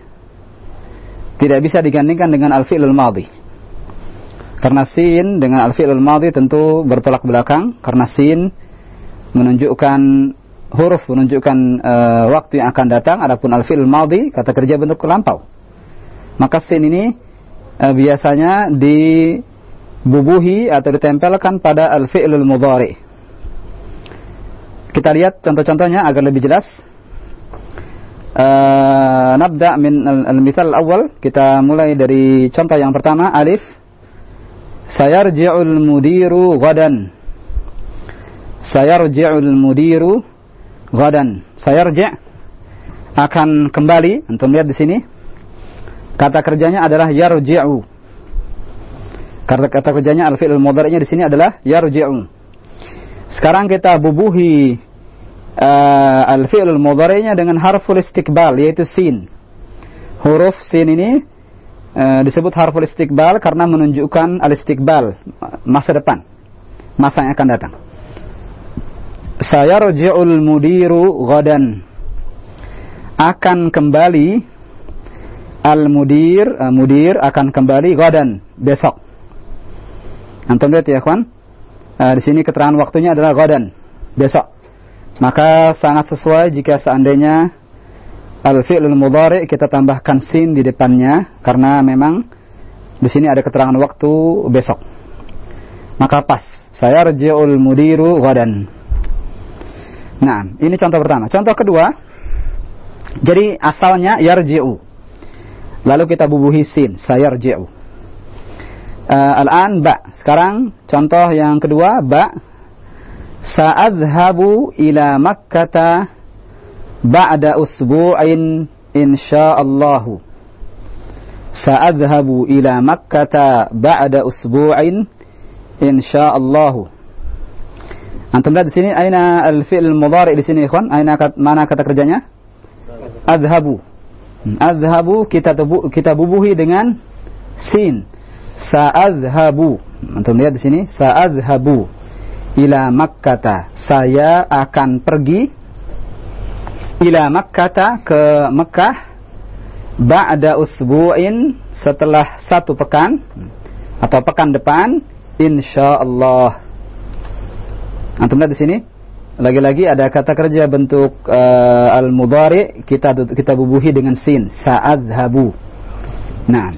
Tidak bisa digandingkan dengan al-fi'lul madhi. Karena sin dengan al-fi'lul madhi tentu bertolak belakang karena sin menunjukkan huruf menunjukkan uh, waktu yang akan datang adapun al-fi'lul madhi kata kerja bentuk lampau. Maka sin ini uh, biasanya dibubuhi atau ditempelkan pada al-fi'lul mudhari. Kita lihat contoh-contohnya agar lebih jelas. Uh, nabda min al-mithal al-awwal. Kita mulai dari contoh yang pertama alif. Sayarji'ul mudiru ghadan. Sayarji'ul mudiru ghadan. Sayarji' akan kembali. Antum lihat di sini. Kata kerjanya adalah yarji'u. Kata kata kerjanya al-fi'il mudhari'nya di sini adalah yarji'u. Sekarang kita bubuhi uh, al-fi'il mudhari'nya dengan harful istiqbal yaitu sin. Huruf sin ini uh, disebut harful istiqbal karena menunjukkan al-istiqbal masa depan. Masa yang akan datang. Sayarji'ul mudiru ghadan. Akan kembali al-mudir, uh, mudir akan kembali ghadan, besok. Antum lihat ya, kawan. Uh, di sini keterangan waktunya adalah ghadan, besok. Maka sangat sesuai jika seandainya al-fi'lul mudhari kita tambahkan sin di depannya karena memang di sini ada keterangan waktu besok. Maka pas. Saya rji'ul mudiru ghadan. Nah, ini contoh pertama. Contoh kedua, jadi asalnya yarji'u. Lalu kita bubuhi sin, sayarji'u. Uh, Al-an ba. Sekarang contoh yang kedua ba. Sa'adhabu ila Makkata ba'da usbu'in insyaallahu. Sa'adhabu ila Makkata ba'da usbu'in insyaallahu. Antum lihat di sini aina al-fi'l mudhari di sini ikhwan, aina kat, mana kata kerjanya? Adhabu. Adhabu kita tubu, kita bubuhi dengan sin. Sa'adhabu. Antum lihat di sini sa'adhabu ila Makkata. Saya akan pergi ila Makkata ke Mekah ba'da usbu'in setelah satu pekan atau pekan depan insyaallah Antum lihat di sini lagi-lagi ada kata kerja bentuk uh, al-mudhari kita kita bubuhi dengan sin sa'adhabu. Nah,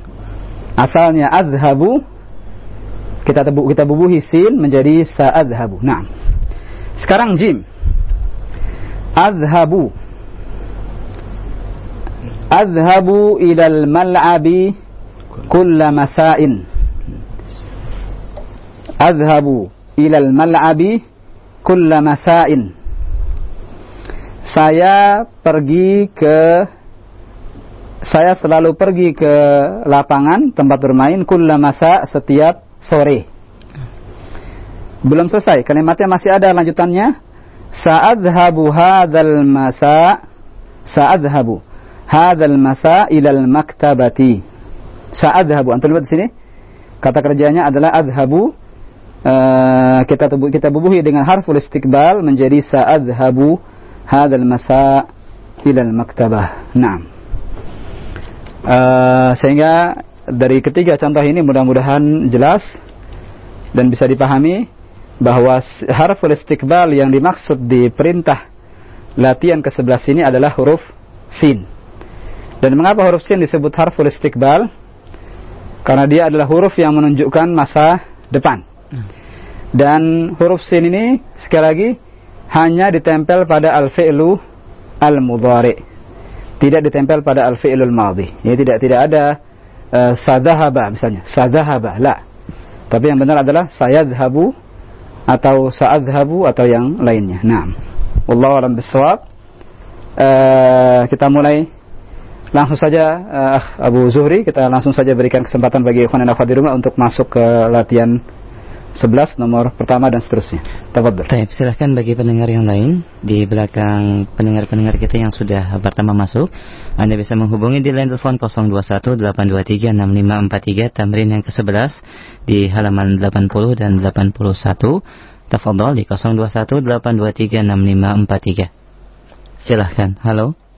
asalnya adhabu kita tebu, kita bubuhi sin menjadi sa'adhabu. Nah. Sekarang jim. Adhabu. Adhabu ilal mal'abi kulla masa'in. Adhabu ilal mal'abi kulla masa'in. Saya pergi ke saya selalu pergi ke lapangan tempat bermain kulla masa setiap sore. Belum selesai, kalimatnya masih ada lanjutannya. Sa'adhabu hadzal masa sa'adhabu hadzal masa ilal maktabati. Sa'adhabu. Antum lihat di sini? Kata kerjanya adalah adhabu uh, kita tubuh, kita bubuhi dengan harful istiqbal menjadi sa'adhabu hadzal masa ilal maktabah. Naam. Uh, sehingga dari ketiga contoh ini mudah-mudahan jelas dan bisa dipahami bahwa harful istiqbal yang dimaksud di perintah latihan ke-11 ini adalah huruf sin. Dan mengapa huruf sin disebut harful istiqbal? Karena dia adalah huruf yang menunjukkan masa depan. Dan huruf sin ini sekali lagi hanya ditempel pada al-fi'lu al-mudhari. Tidak ditempel pada al-fi'lul madhi. Ya tidak tidak ada uh, sadahaba misalnya. Sadahaba la. Tapi yang benar adalah sayadhabu atau sa'adhabu atau yang lainnya. Naam. Wallahu a'lam bissawab. Uh, kita mulai langsung saja uh, Abu Zuhri kita langsung saja berikan kesempatan bagi ikhwan dan di rumah untuk masuk ke latihan 11 nomor pertama dan seterusnya. Tafadhol. Baik, silahkan bagi pendengar yang lain di belakang pendengar-pendengar kita yang sudah pertama masuk, Anda bisa menghubungi di line telepon 0218236543 tamrin yang ke-11 di halaman 80 dan 81. Tafadhol di 0218236543. Silahkan. Halo.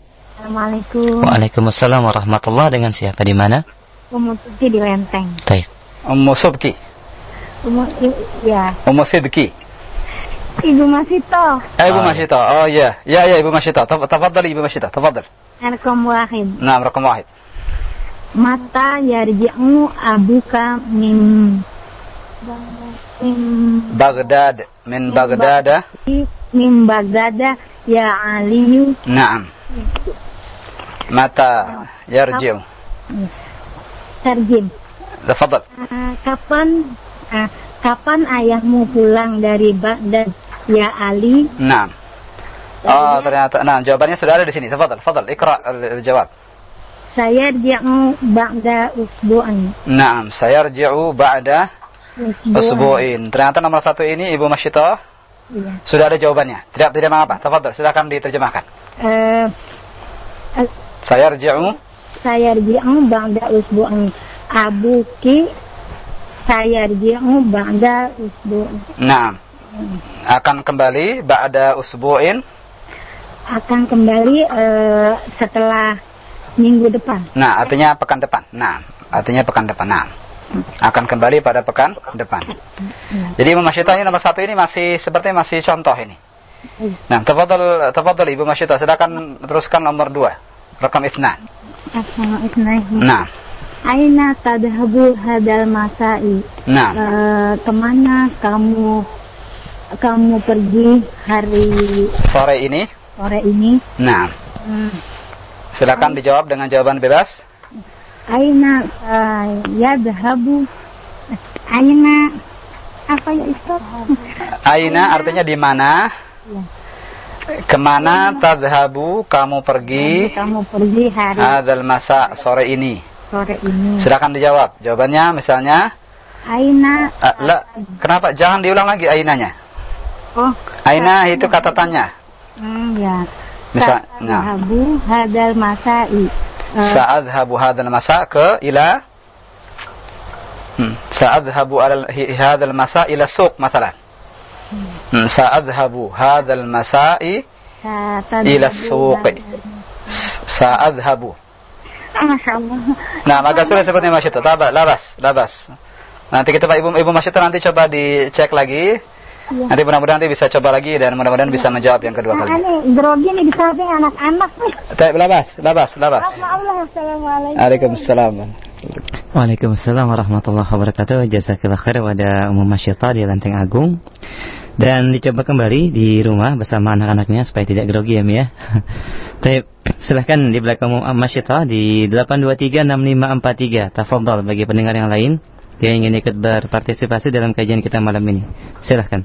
Assalamualaikum. Waalaikumsalam warahmatullahi Dengan siapa di mana? Ummu Subki di Lenteng. Baik. Ummu Subki. Ummu ya. Ummu Sidki. Ibu Masito. Eh, Ibu Masito. Oh iya. Ya ya Ibu Masito. Tafadhal Ibu Masito. Tafadhal. Rekam wahid. Naam, rakam wahid. Mata yarji'u abuka min min Baghdad. Min Baghdad. min Baghdad ya Aliyu. Naam. Mata yarji'u. Terjem. Tafadhal. Uh, kapan uh, kapan ayahmu pulang dari Baghdad ya Ali? Naam. Oh, ternyata. Nah, jawabannya sudah ada di sini. Tafadhal, tafadhal. Ikra al-jawab. Saya rji'u ba'da usbu'an. Naam, sayarji'u ba'da usbu'in. Ternyata nomor satu ini Ibu Masyito Iya. sudah ada jawabannya. Tidak tidak mengapa. Tafadhal, silakan diterjemahkan. Eh, Sayarji'u saya rji'u ba'da usbu'an. Abuki saya rji'u ba'da usbu'an. Naam. Akan kembali ba'da usbu'in. Akan kembali eh, setelah minggu depan. Nah, artinya pekan depan. Nah, artinya pekan depan. Nah, akan kembali pada pekan depan. Jadi Ibu Masyita ini nomor satu ini masih seperti masih contoh ini. Nah, tafadhal tafadhal Ibu Masyita, silakan teruskan nomor dua. Rekam ifnan. Assalamualaikum. Nah, Aina tadhabu hadal masai? nah. Eh, ke mana kamu kamu pergi hari Sore ini. sore ini? Nah, Hmm. silakan dijawab dengan jawaban bebas. Aina uh, yadhabu Aina apa ya Ustaz? Aina artinya di mana? Ya. Ke mana tadhabu kamu pergi kamu pergi hari hadal masa sore ini? sore ini. Silakan dijawab. Jawabannya misalnya Aina Uh, la, kenapa? Jangan diulang lagi ainanya. oh Aina itu kata tanya. hmm, ya. Misal, nah. Yadhabu hadal masai. Eh, Sa'adhabu hadal masa ke ila hmm. Sa'adhabu al hadal masa ila suq masalah. Sa'adhabu hadal masa'i sa- ila tadhabu suqi. Sa'adhabu. Ah, Masya Allah. Nah, agak sulit seperti Mas Yudha. Tabas, labas, labas. Nanti kita Pak Ibu Ibu Mas Yudha nanti coba dicek lagi. Iya. Nanti mudah-mudahan nanti bisa coba lagi dan mudah-mudahan bisa menjawab yang kedua Nah, kali. ini grogi nih di samping anak-anak nih. Labas, labas, labas. Assalamualaikum. Waalaikumsalam. Waalaikumsalam warahmatullahi wabarakatuh. Jazakallah khair pada Umum Masyita di Lenteng Agung. Dan dicoba kembali di rumah bersama anak-anaknya supaya tidak grogi ya Mia. Tapi silahkan di belakang Masyita di 8236543. Tafadhol bagi pendengar yang lain yang ingin ikut berpartisipasi dalam kajian kita malam ini. Silahkan.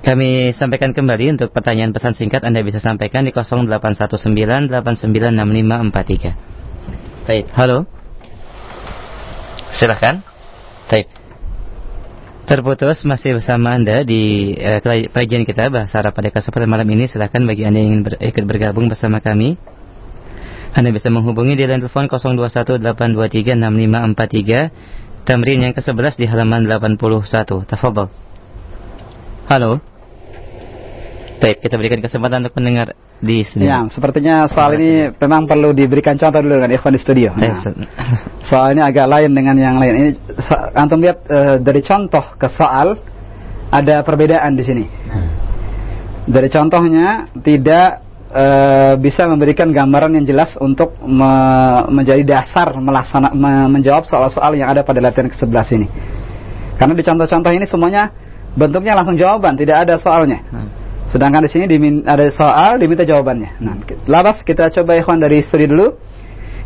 Kami sampaikan kembali untuk pertanyaan pesan singkat Anda bisa sampaikan di 0819896543. Baik, halo. Silahkan. Baik. Terputus masih bersama Anda di eh, kajian kita bahasa Arab pada kesempatan malam ini. Silahkan bagi Anda yang ingin ber- ikut bergabung bersama kami. Anda bisa menghubungi di line telepon 0218236543 Tamrin yang ke-11 di halaman 81 Tafadhol Halo Baik, kita berikan kesempatan untuk pendengar di sini Ya, sepertinya soal ini memang perlu diberikan contoh dulu kan Ikhwan di studio. Nah, soal ini agak lain dengan yang lain. Ini so- antum lihat eh, dari contoh ke soal ada perbedaan di sini. Dari contohnya tidak uh, bisa memberikan gambaran yang jelas untuk me menjadi dasar melaksana me menjawab soal-soal yang ada pada latihan ke-11 ini. Karena di contoh-contoh ini semuanya bentuknya langsung jawaban, tidak ada soalnya. Hmm. Sedangkan di sini ada soal, diminta jawabannya. Nah, labas kita coba ikhwan dari studi dulu.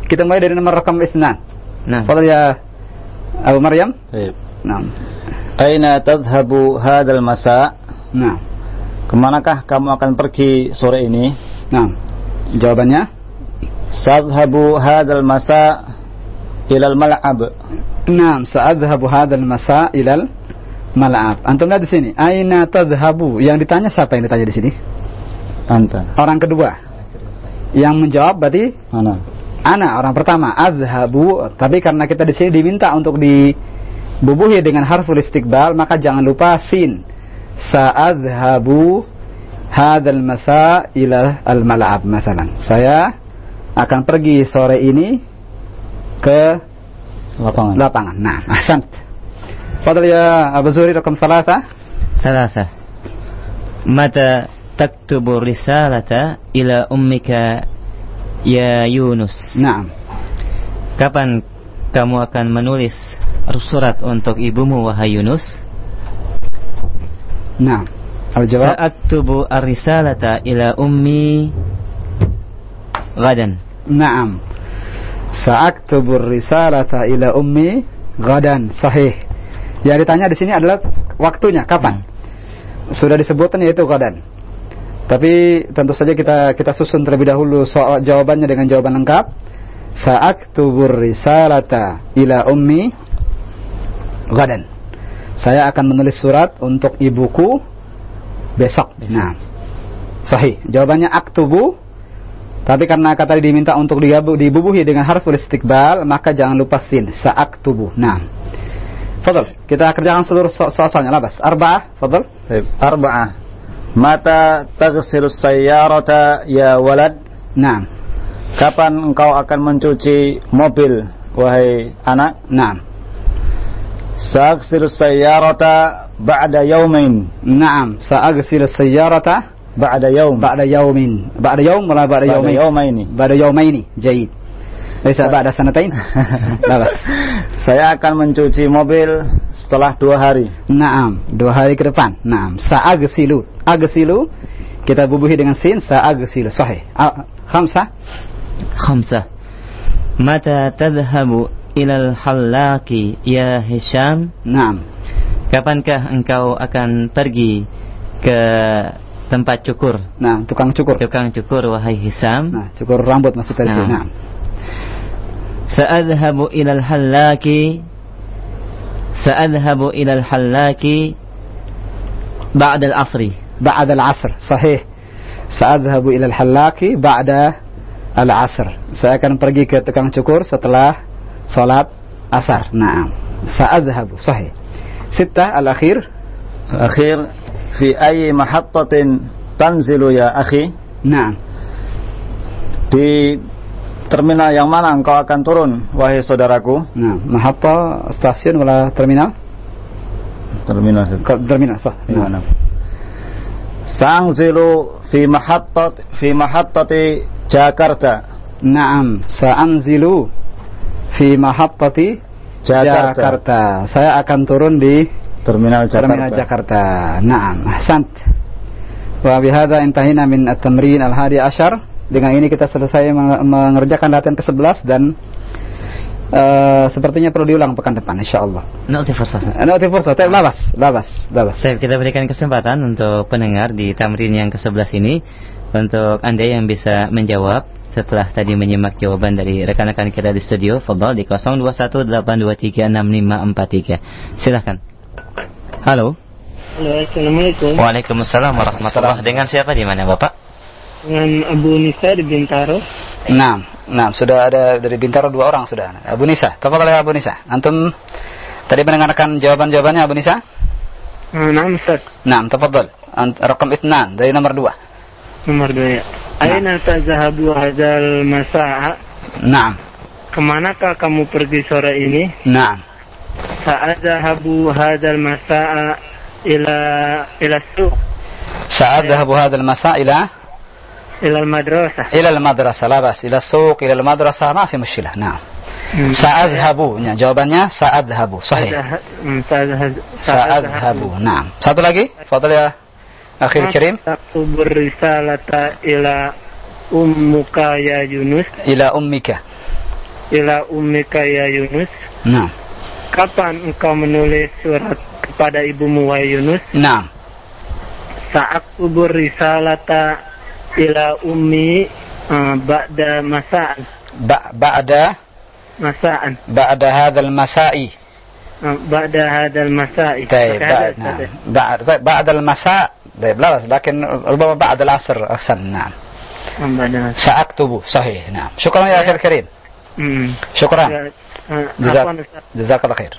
Kita mulai dari nomor rekam isnan. Nah, Fadal ya Abu Maryam. Baik. Nah. Aina tadhhabu hadzal masa? Nah. Ke manakah kamu akan pergi sore ini? Nah. Jawabannya? Sadhabu hadzal masa ilal mal'ab. Nah, sa'adhabu hadzal masa ilal mal'ab. Antum lihat di sini, aina tadhhabu? Yang ditanya siapa yang ditanya di sini? Anta. Orang kedua. Yang menjawab berarti Ana. Ana orang pertama, adhabu. Tapi karena kita di sini diminta untuk dibubuhi dengan harful istiqbal, maka jangan lupa sin. Sa'adhabu hadal masa ila al-mal'ab masalan. Saya akan pergi sore ini ke lapangan. Lapangan. Nah, ahsant. Fadal ya Abu Zuri rakam salasa. Salasa. Mata taktubu risalata ila ummika ya Yunus. Naam. Kapan kamu akan menulis surat untuk ibumu wahai Yunus? Naam. Al-jawab Sa'aktubu ar-risalata ila ummi gadan. Naam. Sa'aktubu ar-risalata ila ummi gadan. Sahih. Yang ditanya di sini adalah waktunya, kapan? Hmm. Sudah disebutkan yaitu qadan. Tapi tentu saja kita kita susun terlebih dahulu soal jawabannya dengan jawaban lengkap. Sa'aktubur risalata ila ummi gadan. Saya akan menulis surat untuk ibuku besok. besok. Nah, sahih. Jawabannya aktubu. Tapi karena kata diminta untuk dibubuhi dengan harful istiqbal, maka jangan lupa sin. Sa'aktubu. Nah, Fadal, kita kerjakan seluruh soal-soalnya. Labas. Arba'ah, fadal. Arba'ah. Mata taghsilu sayyarata ya walad? Naam. Kapan engkau akan mencuci mobil, wahai anak? Naam. Sa'aghsilu sayyarata ba'da yawmin. Naam, sa'aghsilu sayyarata ba'da yawm. Ba'da yawmin. Ba'da yawm wala ba'da yawmin? Ba'da yawmaini. Ba'da yawmaini. Jayid. Bisa ba'da sanatain? Labas. Saya akan mencuci mobil setelah dua hari. Naam, dua hari ke depan. Naam, sa'agsilu. Agsilu kita bubuhi dengan sin sa'agsilu. Sahih. Khamsa. Khamsa. Mata tadhhabu ilal hallaki ya Hisham? Naam. Kapankah engkau akan pergi ke tempat cukur? Nah, tukang cukur. Tukang cukur wahai Hisham. Nah, cukur rambut maksudnya nah. Nah. Sa'adhabu ilal hallaki Sa'adhabu ilal hallaki Ba'dal asri Ba'dal asr, sahih Sa'adhabu ilal hallaki Ba'da al asr Saya akan pergi ke tukang cukur setelah Salat asar. Naam. Sa'adhabu, sahih Sitta al-akhir. Akhir Fi ayi mahattatin tanzilu ya akhi. Naam. Di terminal yang mana engkau akan turun wahai saudaraku nah mahatta stasiun wala terminal terminal terminal sah nah. Sa'anzilu fi mahattat fi mahattati Jakarta. Naam, sa'anzilu fi mahattati Jakarta. Jakarta. Saya akan turun di terminal Jakarta. Terminal Jakarta. Naam, ahsant. Wa bihadza intahina min at-tamrin al-hadi ashar. Dengan ini kita selesai mengerjakan latihan ke-11 dan uh, sepertinya perlu diulang pekan depan insyaallah. Nanti fursah. Nanti fursah. Tapi labas, labas, labas. Baik, kita berikan kesempatan untuk pendengar di tamrin yang ke-11 ini untuk Anda yang bisa menjawab setelah tadi menyimak jawaban dari rekan-rekan kita di studio, fadhal di 0218236543. Silahkan. Halo. Halo, Assalamualaikum. Waalaikumsalam warahmatullahi Dengan siapa di mana, Bapak? Dengan Abu Nisa di Bintaro. Nah, nah sudah ada dari Bintaro dua orang sudah. Abu Nisa, tafadhal ya Abu Nisa. Antum tadi mendengarkan jawaban-jawabannya Abu Nisa? Nah, Ustaz. Nah, tafadhal. Rakam itnan dari nomor dua. Nomor dua ya. Aina tazahabu hadzal masa'a? Naam. Ke manakah kamu pergi sore ini? Naam. Sa'adhahabu hadzal masa'a ila ila suq. Sa'adhahabu hadzal masa'a ila إلى المدرسة إلى المدرسة لا بأس إلى السوق إلى المدرسة ما في مشكلة نعم Sa'adhabu. Ya, jawabannya sa'adhabu. Sahih. Sa'adhabu. Naam. Satu lagi. Fadal ya. Akhir kirim. Taktubur risalata ila ummuka ya Yunus. Ila ummika. Ila ummika ya Yunus. Naam. Kapan engkau menulis surat kepada ibumu wahai Yunus? Naam. Saat kubur risalata ila ummi uh, ba'da masa'an. Ba ba'da مساء بعد هذا المساء بعد هذا المساء طيب بعد نعم بعد بعد المساء طيب لا لكن ربما بعد العصر أحسن نعم سأكتب صحيح نعم شكرا يا أخي الكريم شكرا جزاك, جزاك الله خير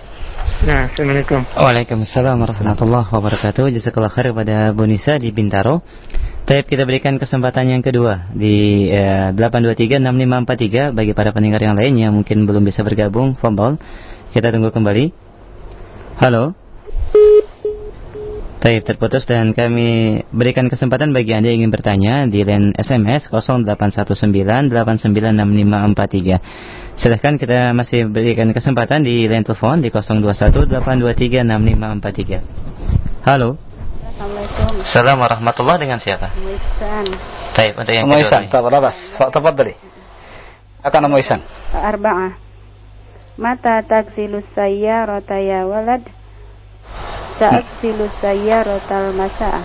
Nah, Assalamualaikum. Waalaikumsalam warahmatullahi wabarakatuh. Jazakallah khair kepada Bu Nisa di Bintaro. Tapi kita berikan kesempatan yang kedua di eh, 8236543 bagi para pendengar yang lain yang mungkin belum bisa bergabung. Fadol. Kita tunggu kembali. Halo. Taib terputus dan kami berikan kesempatan bagi Anda yang ingin bertanya di line SMS 0819896543. Silahkan kita masih berikan kesempatan di line telepon di 0218236543. Halo. Assalamualaikum. Assalamualaikum warahmatullahi dengan siapa? Muisan. Taib untuk yang Muisan, tafadhal. Tafadhali. Akan Muisan. Arba'ah. Mata taksilu sayyarata ya walad? Sa'aksilu sayyaratal masa'a.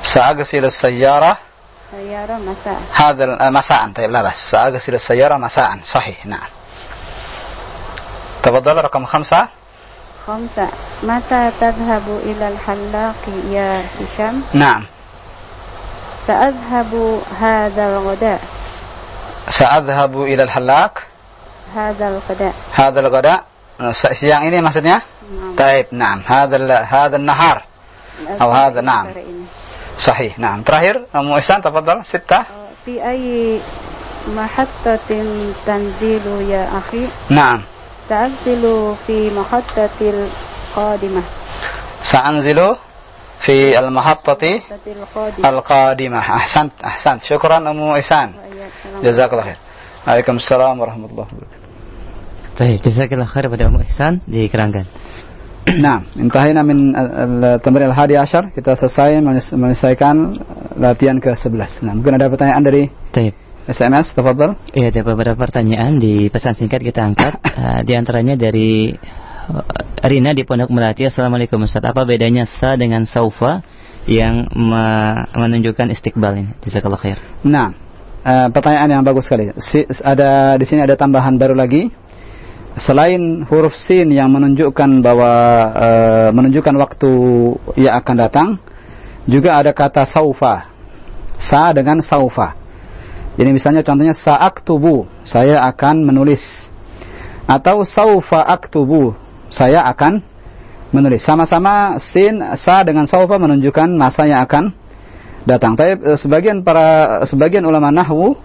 سأغسل السيارة Sayyara masa'a. هذا مساء طيب لا بس سأغسل السيارة مساء صحيح نعم تفضل رقم خمسة Khamsa. Mata tadhabu ilal hallaqi ya Hisham? نعم Sa'adhabu hadzal ghada. سأذهب إلى الحلاق Hadzal ghada. هذا الغداء siang ini maksudnya طيب نعم هذا ال- هذا النهار أو هذا نعم صحيح نعم terakhir أم إحسان تفضل ستة Fi ayyi mahattatin tanzilu ya akhi? نعم Sa'anzilu fi mahattatil qadimah. Sa'anzilu fi al-mahattati al-qadimah. Ahsan, ahsan. Syukuran Ummu Ihsan. Iya, jazakallah khair. Waalaikumsalam warahmatullahi wabarakatuh. Baik, jazakallah khair pada Ummu Ihsan di Keranggan. Nah, intahina min al-tamrin al-hadi asyar. Kita selesai menyelesaikan latihan ke-11. Nah, mungkin ada pertanyaan dari Baik. SMS, tafadhal. Iya, ada beberapa pertanyaan di pesan singkat kita angkat. Eh, di antaranya dari eh, Rina di Pondok Melati. Assalamualaikum Ustaz. Apa bedanya sa dengan saufa yang me- menunjukkan istiqbal ini? Jazakallah khair. Nah, eh, pertanyaan yang bagus sekali. Si, ada di sini ada tambahan baru lagi. Selain huruf sin yang menunjukkan bahwa eh, menunjukkan waktu yang akan datang, juga ada kata saufa. Sa dengan saufa. Jadi misalnya contohnya sa'aktubu, saya akan menulis. Atau saufa aktubu, saya akan menulis. Sama-sama sin sa dengan saufa menunjukkan masa yang akan datang. Tapi eh, sebagian para sebagian ulama nahwu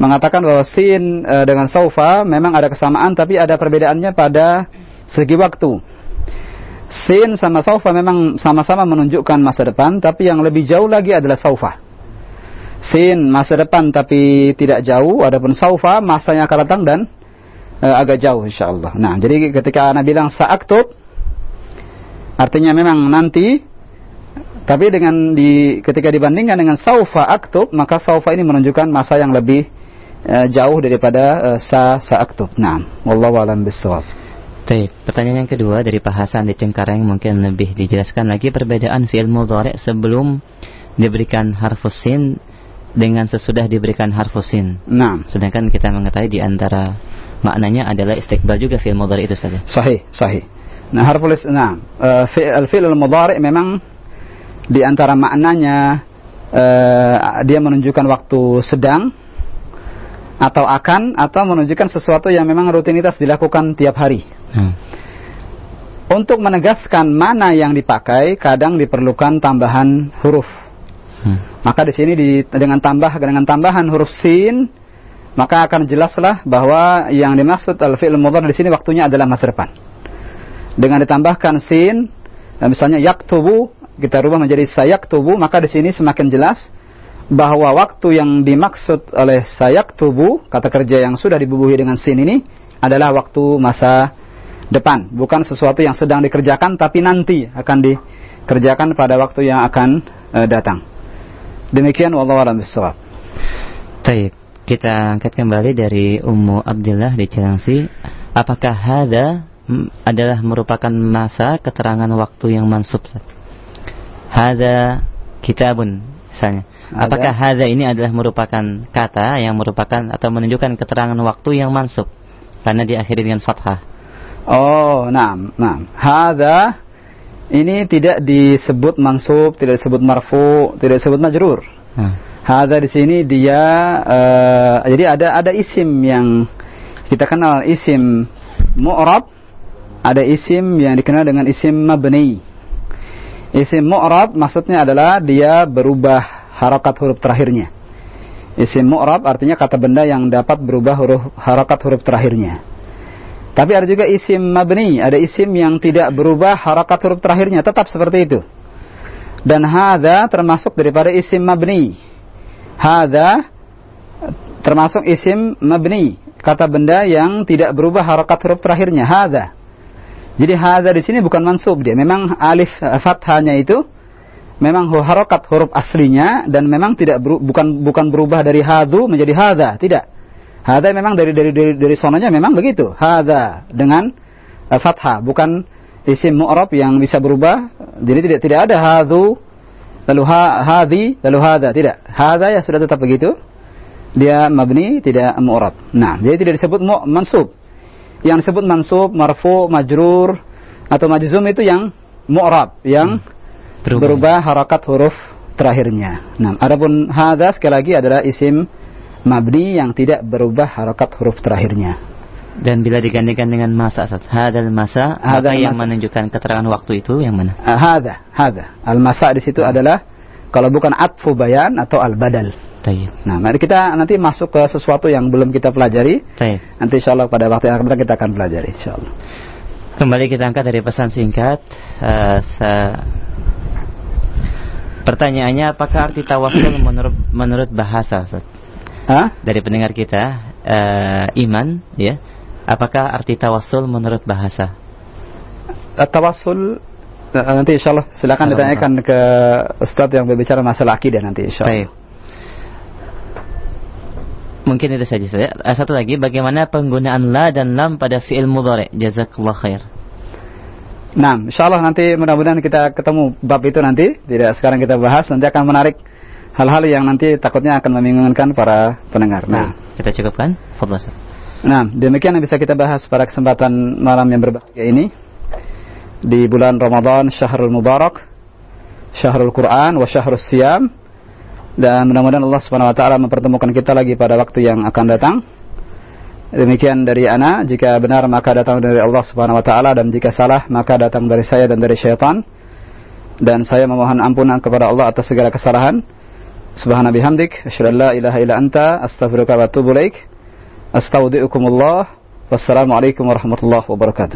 mengatakan bahwa sin eh, dengan saufa memang ada kesamaan tapi ada perbedaannya pada segi waktu. Sin sama saufa memang sama-sama menunjukkan masa depan tapi yang lebih jauh lagi adalah saufa. Sin masa depan tapi tidak jauh, adapun saufa masa yang akan datang dan eh, agak jauh insyaallah. Nah, jadi ketika Anda bilang sa'aktub artinya memang nanti tapi dengan di ketika dibandingkan dengan saufa aktub maka saufa ini menunjukkan masa yang lebih eh, jauh daripada eh, sa sa aktub. Nah, wallahu alam bissawab. Taib. Pertanyaan yang kedua dari Pak Hasan di Cengkareng mungkin lebih dijelaskan lagi perbedaan fi'il mudhari sebelum diberikan harfus sin dengan sesudah diberikan harfus sin. Nah, Sedangkan kita mengetahui di antara maknanya adalah istiqbal juga fi'il mudhari itu saja. sahih, sahih. Nah, harful nah, eh, fi- al-fi'l al-mudhari memang di antara maknanya eh, dia menunjukkan waktu sedang atau akan atau menunjukkan sesuatu yang memang rutinitas dilakukan tiap hari. Hmm. Untuk menegaskan mana yang dipakai, kadang diperlukan tambahan huruf. Hmm. Maka di sini di, dengan tambah dengan tambahan huruf sin, maka akan jelaslah bahwa yang dimaksud al-fi'il mudhari di sini waktunya adalah masa depan. Dengan ditambahkan sin, eh, misalnya yaktubu, kita rubah menjadi sayaktubu, maka di sini semakin jelas bahwa waktu yang dimaksud oleh sayak tubuh kata kerja yang sudah dibubuhi dengan sin ini adalah waktu masa depan, bukan sesuatu yang sedang dikerjakan tapi nanti akan dikerjakan pada waktu yang akan uh, datang. Demikian wallahu a'lam bishawab. Baik, kita angkat kembali dari Ummu Abdullah di Cilangsi. Apakah hada adalah merupakan masa keterangan waktu yang mansub? Hada kitabun misalnya. Apakah hadza ini adalah merupakan kata yang merupakan atau menunjukkan keterangan waktu yang mansub karena diakhiri dengan fathah? Oh, nah, nah. Hadza ini tidak disebut mansub, tidak disebut marfu, tidak disebut majrur. Hmm. Hadza di sini dia uh, jadi ada ada isim yang kita kenal isim mu'rab, ada isim yang dikenal dengan isim mabni. Isim mu'rab maksudnya adalah dia berubah harakat huruf terakhirnya. Isim mu'rab artinya kata benda yang dapat berubah huruf harakat huruf terakhirnya. Tapi ada juga isim mabni, ada isim yang tidak berubah harakat huruf terakhirnya, tetap seperti itu. Dan hadza termasuk daripada isim mabni. Hadza termasuk isim mabni, kata benda yang tidak berubah harakat huruf terakhirnya, hadza. Jadi hadza di sini bukan mansub dia, memang alif fathahnya itu memang harokat huruf aslinya dan memang tidak bukan bukan berubah dari hadu menjadi hada, tidak. Hada memang dari dari dari, dari sononya memang begitu. Hada dengan uh, fathah, bukan isim mu'rab yang bisa berubah. Jadi tidak tidak ada hadu lalu ha, hadi lalu hada, tidak. Hada ya sudah tetap begitu. Dia mabni tidak mu'rab. Nah, jadi tidak disebut mu, mansub. Yang disebut mansub, marfu, majrur atau majzum itu yang mu'rab, yang hmm berubah, berubah harakat huruf terakhirnya. Nah, adapun hadza sekali lagi adalah isim mabni yang tidak berubah harakat huruf terakhirnya. Dan bila digantikan dengan masa saat hadal masa, apa yang masa. menunjukkan keterangan waktu itu yang mana? Uh, hada, hada. Al masa di situ adalah kalau bukan atfu bayan atau al badal. Tayyip. Nah, mari kita nanti masuk ke sesuatu yang belum kita pelajari. Tayyip. Nanti insya Allah pada waktu yang akan datang kita akan pelajari, insya Allah. Kembali kita angkat dari pesan singkat. Uh, Pertanyaannya apakah arti tawasul menurut menurut bahasa Ustaz? Hah? Dari pendengar kita uh, iman ya. Apakah arti tawasul menurut bahasa? Uh, tawasul uh, nanti insyaallah silakan ditanyakan ke Ustaz yang berbicara masalah akidah nanti insyaallah. Baik. Mungkin itu saja saya. Satu lagi bagaimana penggunaan la dan lam pada fi'il mudhari? Jazakallah khair. Nah, insya Allah nanti mudah-mudahan kita ketemu bab itu nanti. Tidak sekarang kita bahas, nanti akan menarik hal-hal yang nanti takutnya akan membingungkan para pendengar. Nah, kita cukupkan. Fadlah. Nah, demikian yang bisa kita bahas pada kesempatan malam yang berbahagia ini di bulan Ramadan Syahrul Mubarak, Syahrul Quran, wa Syahrul Siyam. Dan mudah-mudahan Allah Subhanahu wa taala mempertemukan kita lagi pada waktu yang akan datang. Demikian dari ana, jika benar maka datang dari Allah Subhanahu wa taala dan jika salah maka datang dari saya dan dari syaitan. Dan saya memohon ampunan kepada Allah atas segala kesalahan. Subhana bihamdik, asyhadu la ilaha illa anta, astaghfiruka wa atubu ilaik. Astaudiukumullah. Wassalamualaikum warahmatullahi wabarakatuh.